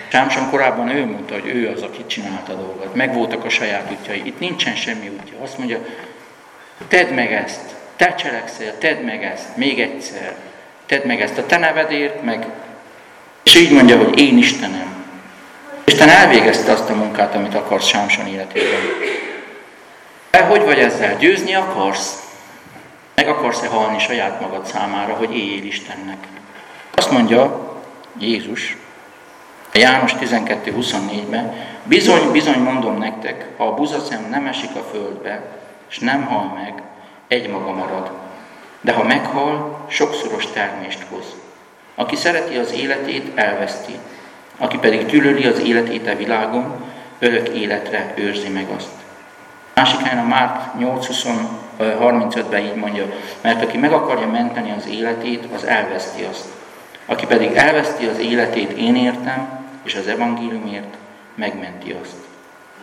Sámson korábban ő mondta, hogy ő az, aki csinálta a dolgot. Megvoltak a saját útjai. Itt nincsen semmi útja. Azt mondja, tedd meg ezt, te cselekszel, tedd meg ezt, még egyszer. Tedd meg ezt a te nevedért, meg... És így mondja, hogy én Istenem. Isten elvégezte azt a munkát, amit akar Sámson életében. De hogy vagy ezzel? Győzni akarsz? Meg akarsz-e halni saját magad számára, hogy éljél Istennek? Azt mondja Jézus, a János 12.24-ben, bizony, bizony mondom nektek, ha a buzaszem nem esik a földbe, és nem hal meg, egy maga marad. De ha meghal, sokszoros termést hoz. Aki szereti az életét, elveszti. Aki pedig gyűlöli az életét a világon, örök életre őrzi meg azt. Másik helyen a Márk 8.35-ben így mondja, mert aki meg akarja menteni az életét, az elveszti azt. Aki pedig elveszti az életét, én értem, és az evangéliumért megmenti azt.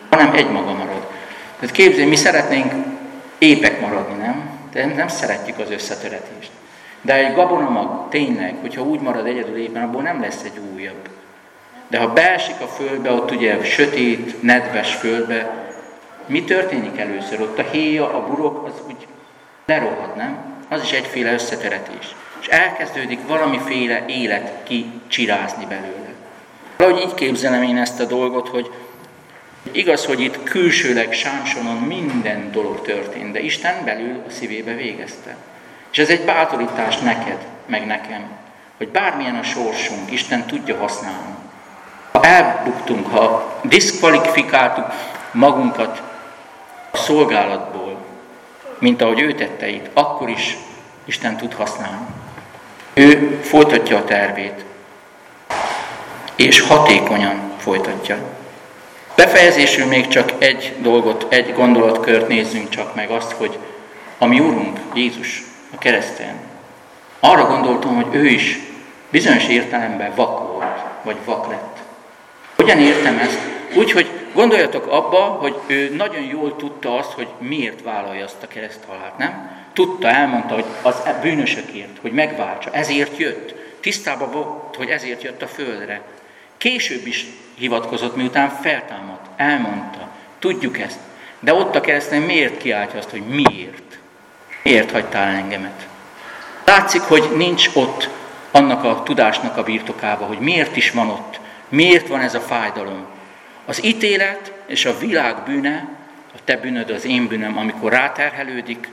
Hanem egy maga marad. Tehát képzelj, mi szeretnénk épek maradni, nem? De nem szeretjük az összetöretést. De egy gabonamag tényleg, hogyha úgy marad egyedül éppen, abból nem lesz egy újabb. De ha beesik a földbe, ott ugye sötét, nedves földbe, mi történik először? Ott a héja, a burok, az úgy lerohad, nem? Az is egyféle összeteretés. És elkezdődik valamiféle élet kicsirázni belőle. Valahogy így képzelem én ezt a dolgot, hogy igaz, hogy itt külsőleg Sámsonon minden dolog történt, de Isten belül a szívébe végezte. És ez egy bátorítás neked, meg nekem, hogy bármilyen a sorsunk, Isten tudja használni. Ha elbuktunk, ha diszkvalifikáltuk magunkat a szolgálatból, mint ahogy ő tette itt, akkor is Isten tud használni. Ő folytatja a tervét, és hatékonyan folytatja. Befejezésül még csak egy dolgot, egy gondolatkört nézzünk csak meg, azt, hogy a mi Úrunk, Jézus, a kereszten, arra gondoltam, hogy ő is bizonyos értelemben vak volt, vagy vak lett. Hogyan értem ezt? Úgy, hogy gondoljatok abba, hogy ő nagyon jól tudta azt, hogy miért vállalja azt a kereszthalált, nem? Tudta, elmondta, hogy az bűnösökért, hogy megváltsa, ezért jött. Tisztában volt, hogy ezért jött a földre. Később is hivatkozott, miután feltámadt, elmondta. Tudjuk ezt. De ott a kereszten miért kiáltja azt, hogy miért? Miért hagytál engemet? Látszik, hogy nincs ott annak a tudásnak a birtokába, hogy miért is van ott, miért van ez a fájdalom. Az ítélet és a világ bűne, a te bűnöd, az én bűnöm, amikor ráterhelődik,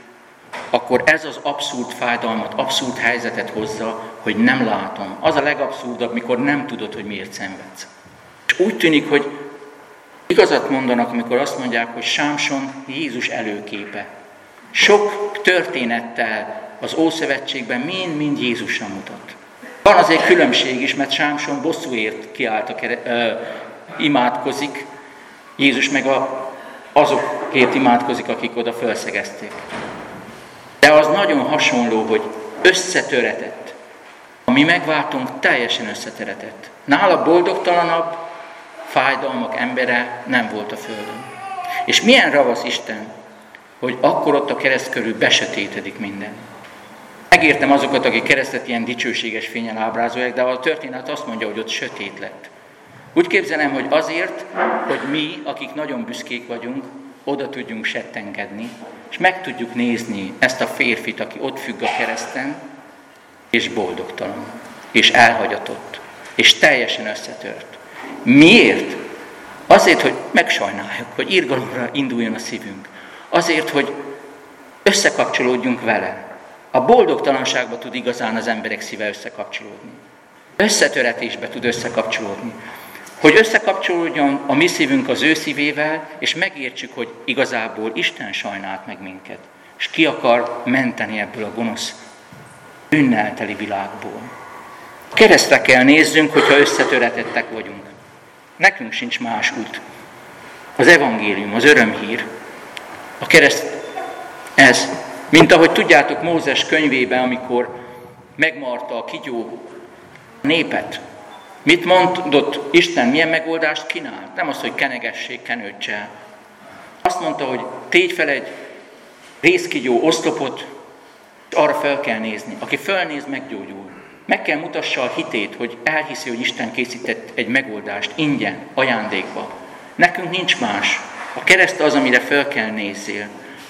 akkor ez az abszurd fájdalmat, abszurd helyzetet hozza, hogy nem látom. Az a legabszurdabb, mikor nem tudod, hogy miért szenvedsz. És úgy tűnik, hogy igazat mondanak, amikor azt mondják, hogy Sámson Jézus előképe. Sok történettel az Ószövetségben mind-mind Jézusra mutat. Van azért különbség is, mert Sámson bosszúért kiállt, a imádkozik, Jézus meg a, azokért imádkozik, akik oda felszegezték. De az nagyon hasonló, hogy összetöretett. A mi megváltunk teljesen összetöretett. Nála boldogtalanabb, fájdalmak embere nem volt a Földön. És milyen ravasz Isten, hogy akkor ott a kereszt körül besötétedik minden. Megértem azokat, akik keresztet ilyen dicsőséges fényen ábrázolják, de a történet azt mondja, hogy ott sötét lett. Úgy képzelem, hogy azért, hogy mi, akik nagyon büszkék vagyunk, oda tudjunk settenkedni, és meg tudjuk nézni ezt a férfit, aki ott függ a kereszten, és boldogtalan, és elhagyatott, és teljesen összetört. Miért? Azért, hogy megsajnáljuk, hogy irgalomra induljon a szívünk. Azért, hogy összekapcsolódjunk vele. A boldogtalanságba tud igazán az emberek szíve összekapcsolódni. Összetöretésbe tud összekapcsolódni hogy összekapcsolódjon a mi szívünk az ő szívével, és megértsük, hogy igazából Isten sajnált meg minket, és ki akar menteni ebből a gonosz bűnnelteli világból. Keresztre kell nézzünk, hogyha összetöretettek vagyunk. Nekünk sincs más út. Az evangélium, az örömhír, a kereszt ez. Mint ahogy tudjátok Mózes könyvében, amikor megmarta a kigyó népet. Mit mondott Isten, milyen megoldást kínált? Nem az, hogy kenegessék kenőccsel. Azt mondta, hogy tégy fel egy részkigyó oszlopot, és arra fel kell nézni. Aki felnéz, meggyógyul. Meg kell mutassa a hitét, hogy elhiszi, hogy Isten készített egy megoldást ingyen, ajándékba. Nekünk nincs más. A kereszt az, amire fel kell nézzél.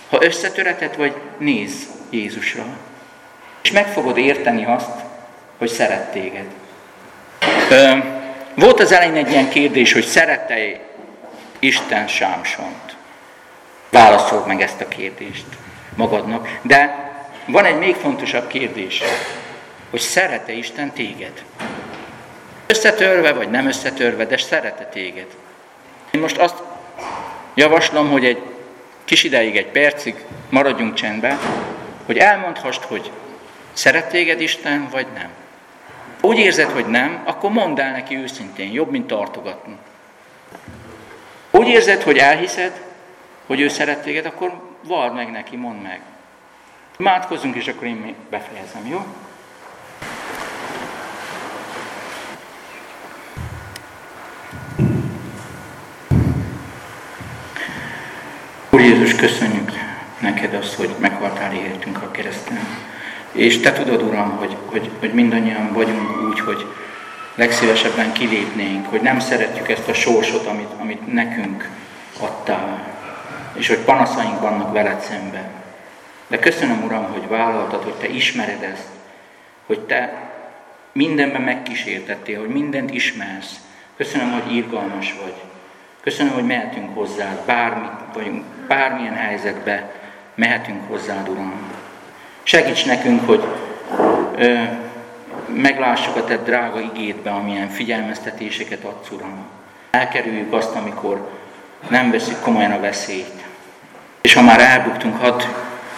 Ha összetöretett vagy, nézz Jézusra. És meg fogod érteni azt, hogy szeret téged. Volt az elején egy ilyen kérdés, hogy szerette Isten Sámsont? Válaszold meg ezt a kérdést magadnak. De van egy még fontosabb kérdés, hogy szerete Isten téged? Összetörve vagy nem összetörve, de szerete téged. Én most azt javaslom, hogy egy kis ideig, egy percig maradjunk csendben, hogy elmondhast, hogy szeret téged Isten, vagy nem. Úgy érzed, hogy nem, akkor mondd el neki őszintén, jobb, mint tartogatni. Úgy érzed, hogy elhiszed, hogy ő szeret téged, akkor vald meg neki, mondd meg. Imádkozzunk, és akkor én befejezem, jó? Úr Jézus, köszönjük neked azt, hogy meghaltál értünk a kereszten. És te tudod, Uram, hogy, hogy, hogy mindannyian vagyunk úgy, hogy legszívesebben kilépnénk, hogy nem szeretjük ezt a sorsot, amit, amit nekünk adtál, és hogy panaszaink vannak veled szemben. De köszönöm, Uram, hogy vállaltad, hogy Te ismered ezt, hogy Te mindenben megkísértettél, hogy mindent ismersz. Köszönöm, hogy irgalmas vagy. Köszönöm, hogy mehetünk hozzád, bármi, vagyunk, bármilyen helyzetbe mehetünk hozzád, Uram. Segíts nekünk, hogy ö, meglássuk a Te drága igédbe, amilyen figyelmeztetéseket adsz, Uram. Elkerüljük azt, amikor nem veszik komolyan a veszélyt. És ha már elbuktunk, hadd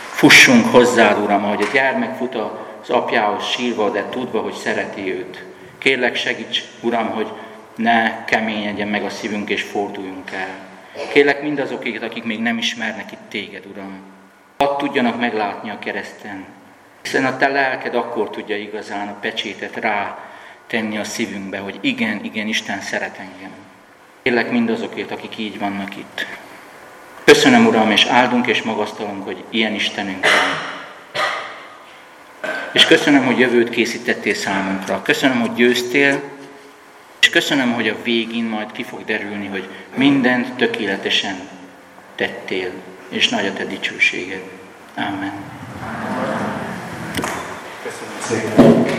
fussunk hozzád, Uram, ahogy a gyermek fut az apjához sírva, de tudva, hogy szereti őt. Kérlek, segíts, Uram, hogy ne keményedjen meg a szívünk és forduljunk el. Kérlek mindazokiket, akik még nem ismernek itt téged, Uram. Hadd tudjanak meglátni a kereszten. Hiszen a te lelked akkor tudja igazán a pecsétet rá tenni a szívünkbe, hogy igen, igen, Isten szeret engem. Kérlek mindazokért, akik így vannak itt. Köszönöm, Uram, és áldunk és magasztalunk, hogy ilyen Istenünk van. És köszönöm, hogy jövőt készítettél számunkra. Köszönöm, hogy győztél, és köszönöm, hogy a végén majd ki fog derülni, hogy mindent tökéletesen tettél, és nagy a te dicsőséged. Amen. Köszönöm szépen.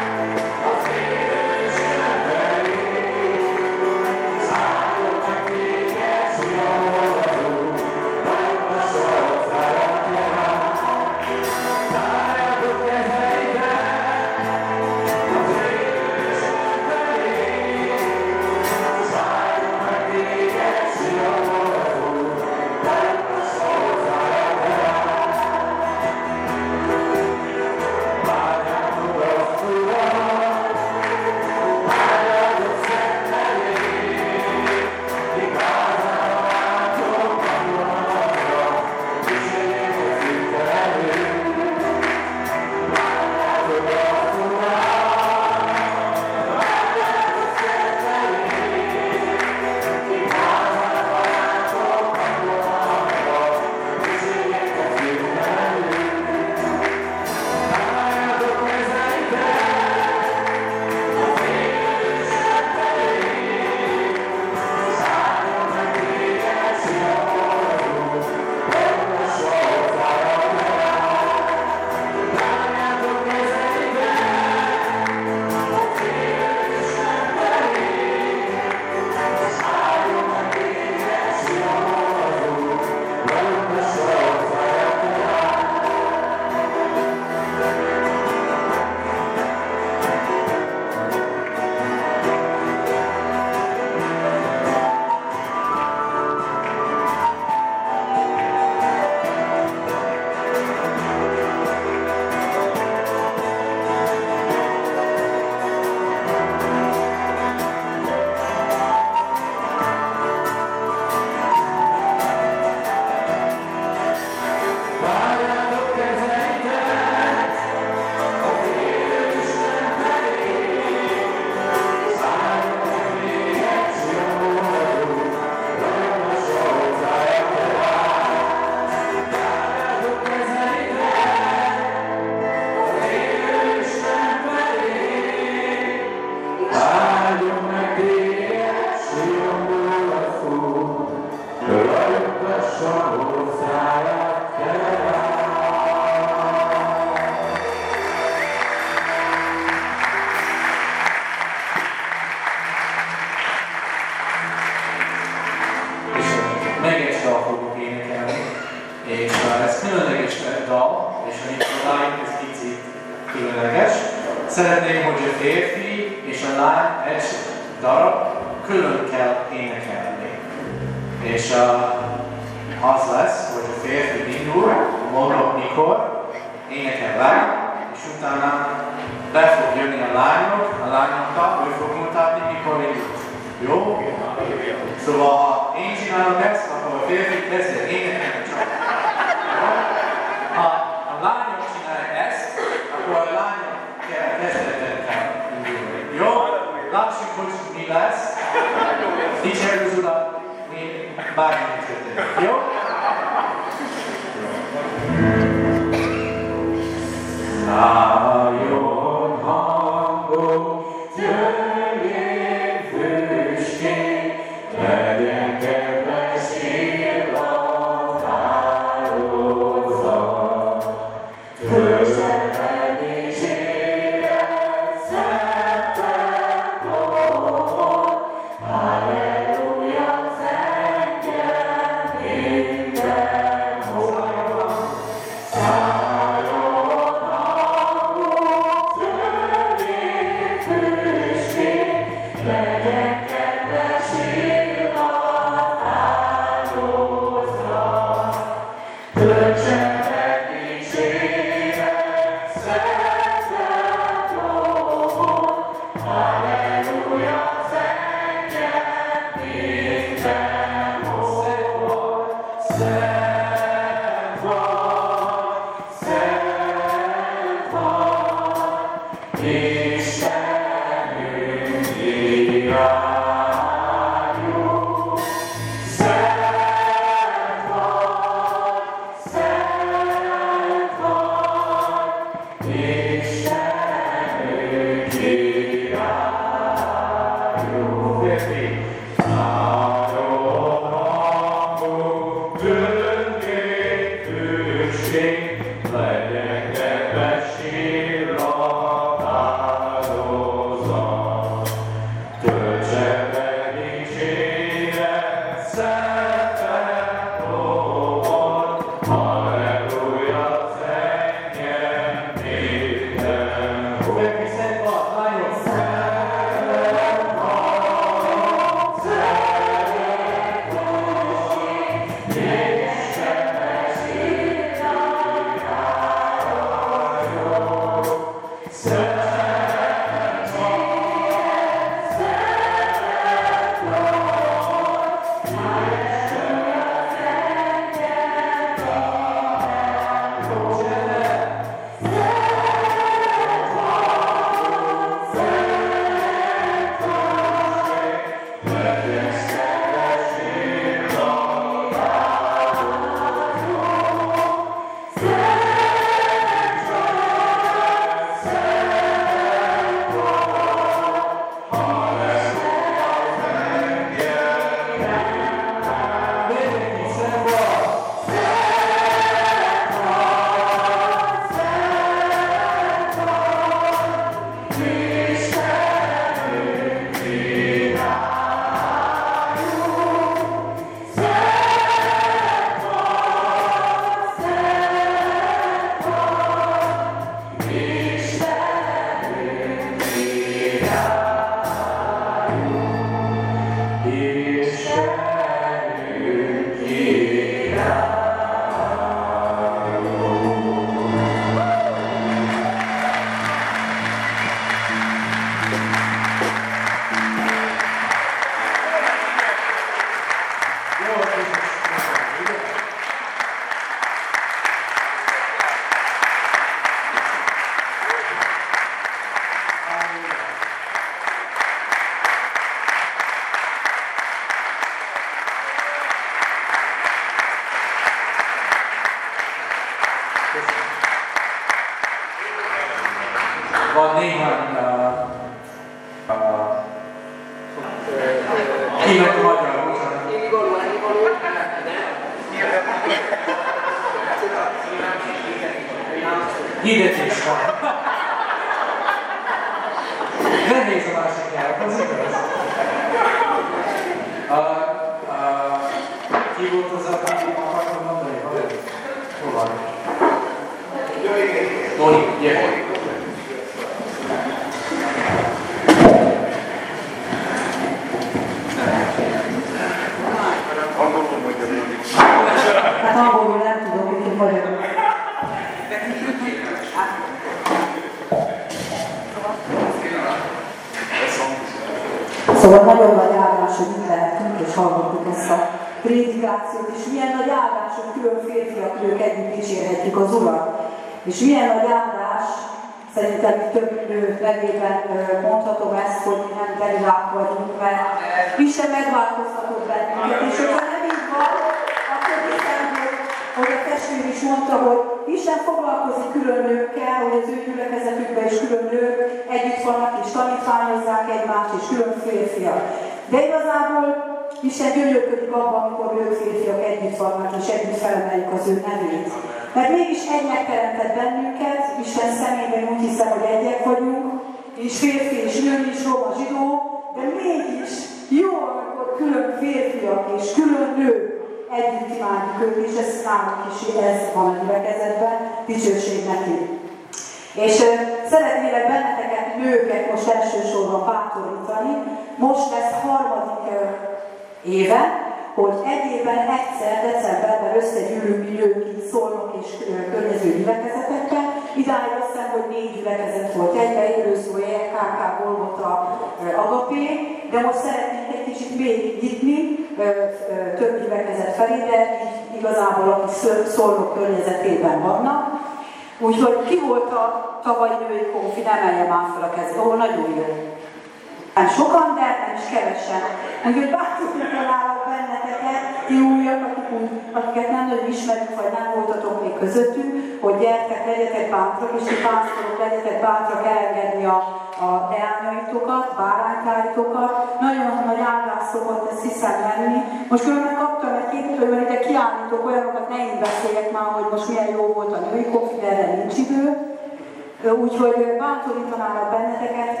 Bátorítanálak benneteket,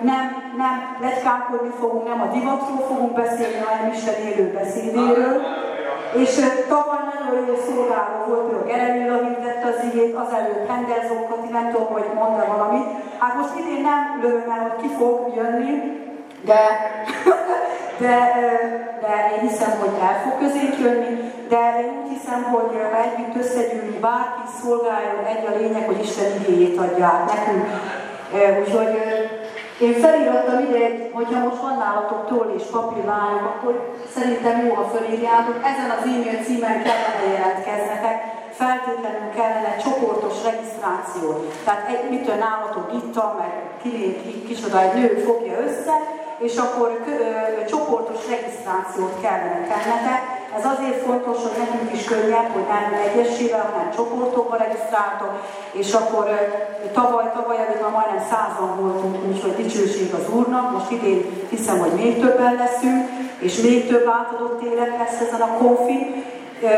nem, nem legykálkodni fogunk, nem a divatról fogunk beszélni, hanem Isten élő beszédéről. És tavaly nagyon jó szolgáló volt, például Geremilla hirdette az igét, azelőtt Henderson Kati, nem tudom, hogy mondta valamit. Hát most idén nem lövöm el, hogy ki fog jönni, de, de, de én hiszem, hogy el fog közénk jönni, de én úgy hiszem, hogy ha együtt összegyűlünk, bárki szolgáljon, egy a lényeg, hogy Isten igényét adja át nekünk. Úgyhogy én felirattam ide, hogyha most van nálatok toll és papírlányok, akkor szerintem jó, ha felírjátok. Ezen az e-mail címen kellene jelentkeznetek, feltétlenül kellene csoportos regisztráció. Tehát egy, mitől nálatok itt, meg kilép, kicsoda egy nő fogja össze, és akkor ö, csoportos regisztrációt kellene tennetek. Ez azért fontos, hogy nekünk is könnyebb, hogy nem egyesével, hanem csoportokba regisztráltok, és akkor ö, tavaly, tavaly előtt már majdnem százan voltunk, úgyhogy dicsőség az Úrnak, most idén hiszem, hogy még többen leszünk, és még több átadott élet lesz ezen a konfi. Ö,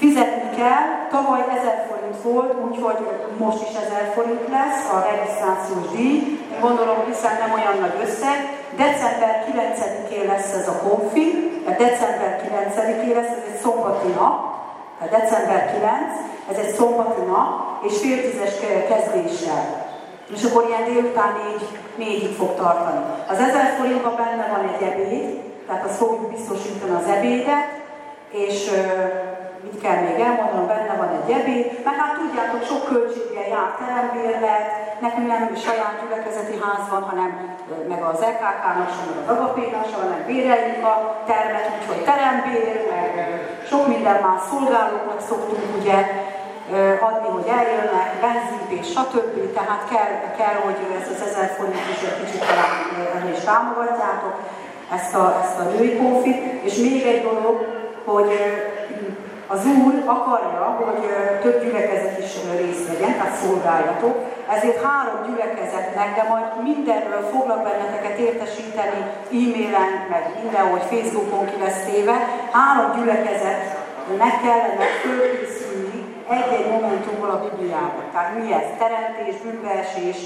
Fizetni kell, tavaly 1000 forint volt, úgyhogy most is 1000 forint lesz a regisztrációs díj. Gondolom, hiszen nem olyan nagy összeg. December 9-én lesz ez a konfi, december 9-én lesz, ez egy szombati nap, december 9, ez egy szombati nap, és fél tízes kezdéssel. És akkor ilyen délután négy, négyig fog tartani. Az 1000 forintban benne van egy ebéd, tehát azt fogjuk biztosítani az ebédet, és mit kell még elmondanom, benne van egy ebéd, mert hát tudjátok, sok költséggel jár terembérlet, nekünk nem saját gyülekezeti ház van, hanem meg az EKK-nak sem, meg az Agapénak sem, hanem béreljük a termet, úgyhogy terembér, meg sok minden más szolgálóknak szoktunk ugye adni, hogy eljönnek, és stb. Tehát kell, kell hogy ezt az 1000 forint is egy kicsit talán is támogatjátok, ezt a, ezt a női konfit. És még egy dolog, hogy az Úr akarja, hogy több gyülekezet is részt vegyen, tehát szolgáljatok, ezért három gyülekezetnek, de majd mindenről foglak benneteket értesíteni e-mailen, meg mindenhogy Facebookon ki lesz téve, három gyülekezetnek kellene fölkészülni egy-egy momentumból a Bibliában. Tehát mi ez? Teremtés, bűnbeesés,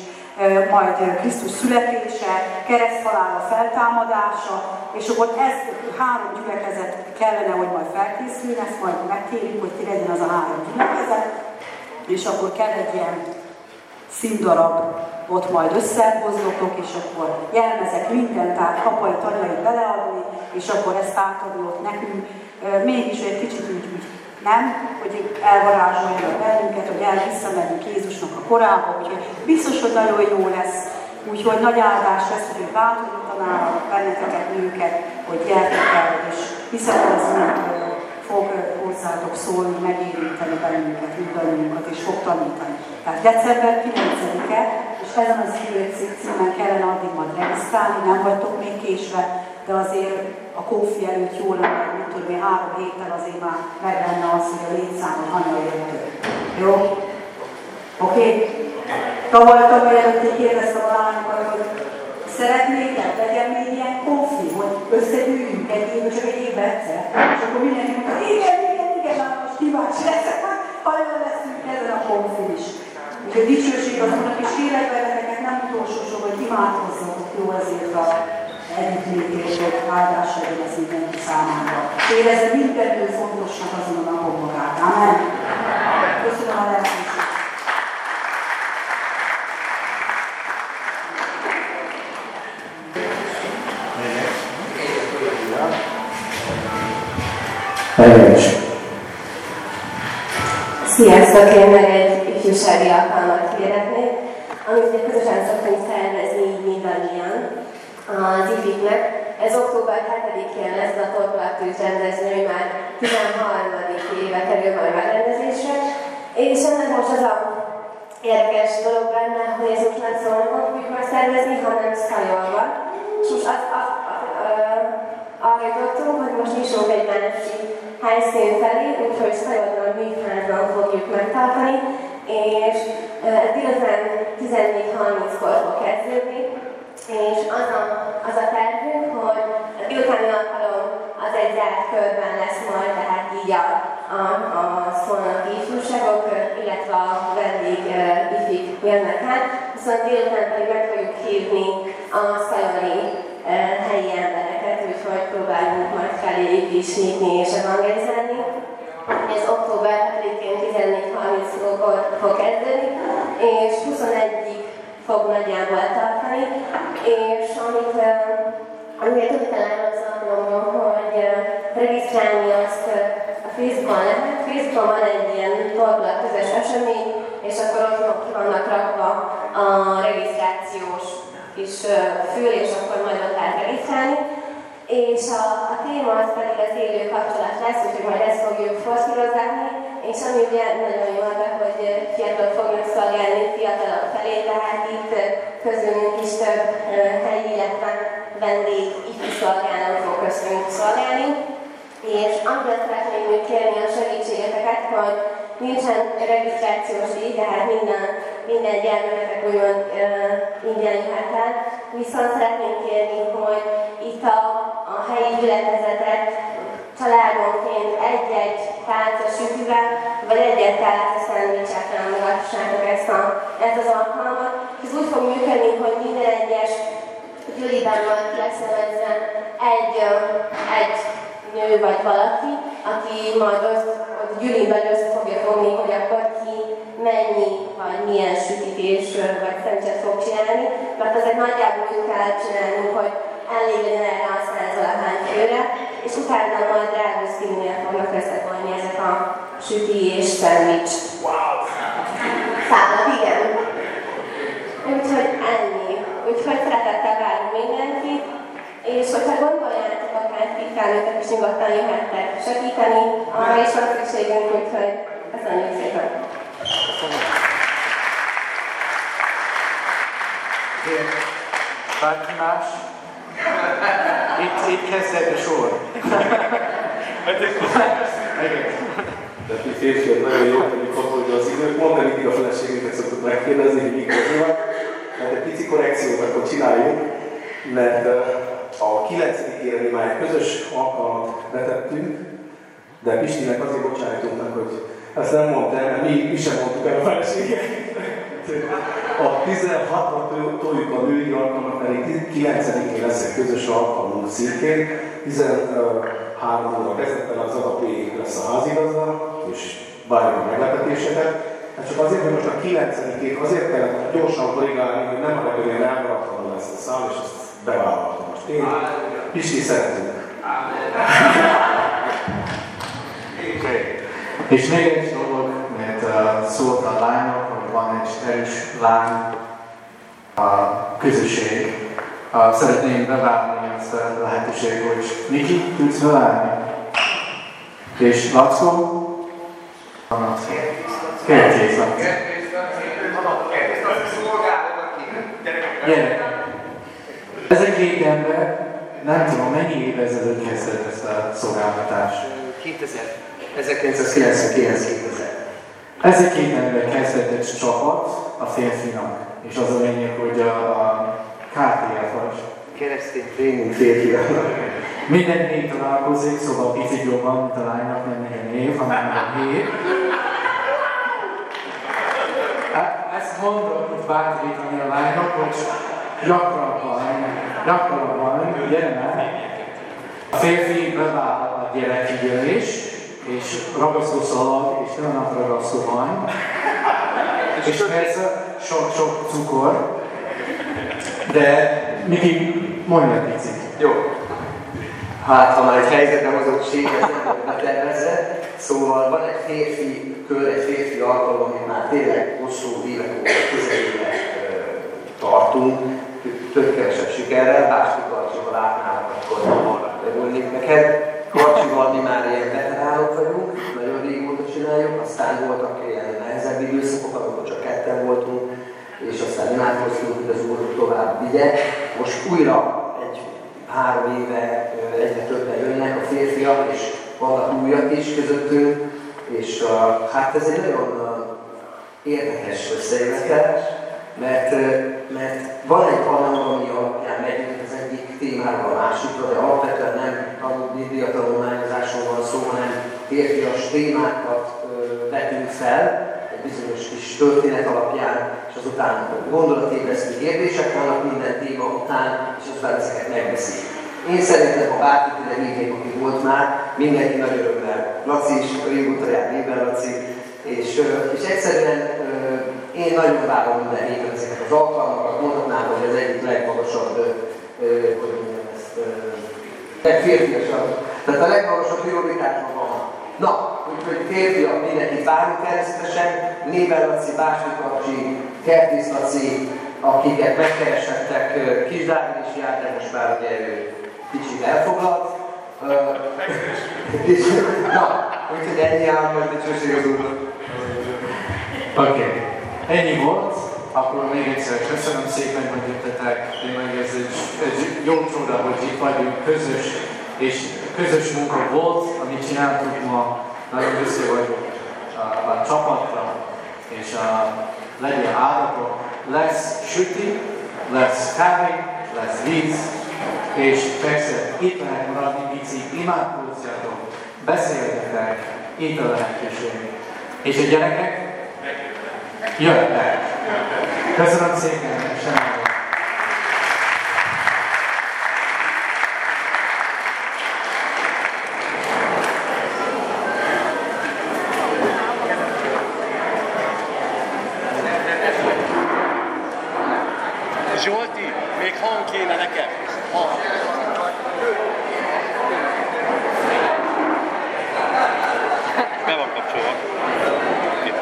majd Krisztus születése, kereszthalála feltámadása, és akkor ez három gyülekezet kellene, hogy majd felkészüljön, ezt majd megkérjük, hogy ki legyen az a három gyülekezet, és akkor kell egy ilyen színdarab ott majd összehoznotok, és akkor jelmezek mindent, tehát apai tagjait beleadni, és akkor ezt átadni ott nekünk. Mégis egy kicsit úgy, úgy nem, hogy elvarázsolja bennünket, hogy el visszamegyünk Jézusnak a korába, úgyhogy biztos, hogy nagyon jó lesz. Úgyhogy nagy áldás lesz, hogy bátorítanálak benneteket, nőket, hogy gyertek el, és ez mind fog hozzátok szólni, megérinteni bennünket, mindannyiunkat, és fog tanítani. Tehát december 9-e, és ezen az címen kellene addig majd regisztrálni, nem vagytok még késve, de azért a kófi előtt jó lenne, hogy tudom én, három héttel azért már meg lenne az, hogy a létszámot hanyag jöttök. Jó? Oké? Okay? Tavaly, tavaly előtt kérdeztem a lányokat, hogy szeretnék hogy legyen még ilyen kófi, hogy összegyűjjünk egy év, csak egy év egyszer. És akkor mindenki mondta, igen, igen, igen, már most kíváncsi leszek, hajlan leszünk ezen a kófi is. Úgyhogy dicsőség az és kérlek benneteket nem utolsó hogy imádkozzatok jó ezért a együttműködés, hogy áldás legyen ez mindenki számára. Érezze mindentől fontosnak azon a napon magát. Amen. Köszönöm a lehetőséget. Helyes. Sziasztok, én meg egy ifjúsági alkalmat hirdetnék, amit ugye közösen szoktunk szervezni az ifiknek. Ez október 7-én lesz a torkolatűz rendezvény, már 13. éve kerül majd megrendezésre. És ennek most az a érdekes dolog benne, hogy ez most nem szólnak fogjuk szervezni, hanem Szajolva. És most az, az, az, az, arra jutottunk, hogy most nyissunk egy másik helyszín felé, úgyhogy Szajolban műházban fogjuk megtartani, és ez délután 14.30-kor fog kezdődni, és az a, az a tervünk, hogy a délutáni alkalom az egy zárt körben lesz majd, tehát így a, a, a szolnoki ifjúságok, illetve a vendég ifik jönnek át, viszont délután pedig meg fogjuk hívni a szajoni helyi embereket, úgyhogy próbálunk majd feléjük is nyitni és evangelizálni. Ez október 7-én 14.30-kor fog kezdődni, és 21-ig fog nagyjából tartani, és amit, amiért úgy alkalommal, hogy regisztrálni azt a Facebookon lehet. Facebookon van egy ilyen torkolat közös esemény, és akkor ott ki vannak rakva a regisztrációs kis fül, és akkor majd ott lehet regisztrálni. És a, a téma az pedig az élő kapcsolat lesz, úgyhogy majd ezt fogjuk forszírozni, és ami ugye nagyon jó ebben, hogy fiatalok fognak szolgálni fiatalok felé, tehát itt közülünk is több helyi, illetve vendég ifjú szolgálók fog köztünk szolgálni. És amire szeretném még kérni a segítségeteket, hogy nincsen regisztrációs díj, tehát minden, minden gyermekek úgymond uh, ingyen jöhet el. Viszont szeretném kérni, hogy itt a, a helyi gyülekezetet családonként egy-egy tálca sütivel, vagy egy-egy tálca szendvicset támogassátok ezt, a, ezt az alkalmat. Ez úgy fog működni, hogy minden egyes gyűliben van kieszevezve egy, egy nő vagy valaki, aki majd azt, a gyűliben össze fogja fogni, hogy akkor ki mennyi vagy milyen sütítés vagy szendvicset fog csinálni, mert azért nagyjából úgy kell csinálni, hogy elég erre a száz valahány főre, és utána majd drága színűen fognak összekolni ezek a süti és szendvics. Wow! Szállat, igen. Úgyhogy ennyi. Úgyhogy szeretettel várunk mindenkit, és hogyha gondoljátok akár titkálőtek is nyugodtan jöhettek segíteni, arra is van szükségünk, úgyhogy köszönjük szépen. Bárki más? Itt, itt kezdett a sor. Tehát mi férfiak nagyon jó tudjuk hogy az időt, pont nem mindig a feleségünket szoktuk megkérdezni, hogy mikor van. mert egy pici korrekciót akkor csináljuk, mert a 9 mi már egy közös alkalmat betettünk, de Pistinek azért bocsájtunk hogy ezt nem mondta el, mert mi, mi sem mondtuk el a feleséget. A 16-ra toljuk a női alkalmat, pedig 9-én lesz egy közös alkalmunk szintén. 13 három óra kezdettel az alap végig lesz a házigazda, és várjuk a meglepetéseket. Hát csak azért, hogy most a kilencedikét azért kellett gyorsan korrigálni, hogy nem hogy ilyen elmaradható lesz a szám, és ezt bevállaltam most. Én Pisti szeretünk. Okay. És még egy dolog, mert uh, szólt a lányok, van egy erős lány a közösség. Szeretném beválni azt a lehetőséget, hogy Niki, tudsz felállni? És? Vannak. Kertész, Lackó. Gyere! Ez egy két ember, nem tudom, mennyi év ezelőtt kezdett ezt a szolgáltatást? 2000. 1999 2000. Ez egy két ember kezdett egy csapat a férfinak, és az a lényeg, hogy a, a KTF vagy. Keresztény tréning férfiak. Minden név találkozik, szóval picit jobban, mint a lánynak, nem minden név, hanem a név. Hát, Ezt mondom, hogy bátorítani a lánynak, hogy gyakrabban, gyakrabban, gyere már. A férfi beváll a gyerekfigyelés, és ragasztó szalag, és van. És persze sok-sok cukor. De Miki, mondj egy picit. Jó. Hát, ha már egy helyzetbe hozott séget betervezve, szóval van egy férfi kör, egy férfi alkalom, amit már tényleg hosszú évek óta közelébe tartunk, több-kevesebb sikerrel, Básti Karcsival látnálak, akkor örülnék neked. Karcsival mi már ilyen veteránok vagyunk, nagyon régóta csináljuk, aztán voltak ilyen nehezebb időszakok, amikor csak ketten voltunk, és aztán imádkoztunk, hogy az Úr tovább vigye. Most újra egy három éve egyre többen jönnek a férfiak, és vannak újak is közöttünk, és uh, hát ez egy nagyon uh, érdekes összejövetel, mert, mert van egy tanul, ami alapján megyünk az egyik témára a másikra, de alapvetően nem Biblia tanulmányozáson van szó, hanem férfias témákat vetünk fel, bizonyos kis történet alapján, és azután gondolatébresztő kérdések vannak minden téma után, és aztán ezeket megbeszéljük. Én szerintem, ha bárki ide hívnék, aki volt már, mindenki nagy örömmel. Laci is, régóta jár néven Laci, és, és egyszerűen én nagyon várom minden héten ezeket az alkalmakat, mondhatnám, hogy az egyik legmagasabb, hogy mondjam ezt, legférfiasabb. Tehát a legmagasabb prioritásban van. Na, úgyhogy férfiak mindenkit várunk természetesen, Néber Laci, Básni Kapcsi, Kertész Laci, akiket megkeresettek, Kis Dávid is járt, de most már ugye ő kicsit elfoglalt. Na, úgyhogy ennyi áll, majd dicsőség az Úrnak. Oké. Ennyi volt. Akkor még egyszer köszönöm szépen, hogy jöttetek. Tényleg ez egy, egy jó csoda, hogy itt vagyunk, közös, és közös munka volt, amit csináltuk ma. Nagyon büszke vagyok a, a csapatra, és a, legyen áldatok. Lesz süti, lesz kávé, lesz víz, és persze itt lehet maradni, pici, imádkozzatok, beszéljetek, itt a lehetőség. És a gyerekek? Jöttek. Köszönöm szépen, semmi. Zsolti, még hang kéne nekem. Hang. Be van kapcsolva. Itt.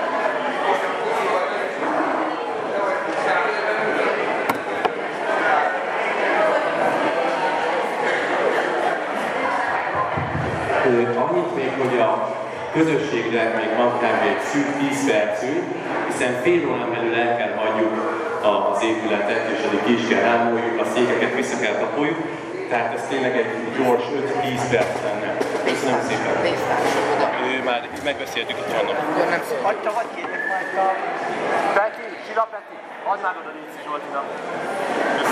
Annyit még, hogy a közösségre még van kb. egy szűk 10 percünk, hiszen fél órán belül el kell hagyjuk az épületet, és addig ki is kell rámoljuk, a székeket vissza kell tapoljuk, tehát ez tényleg egy gyors 5-10 perc lenne. Köszönöm szépen! Ő már megbeszéltük. Nem szól. Hagyta, hagyj kérlek majd a... Peti, Sila Peti, add már oda Léci Zsoltinak. Az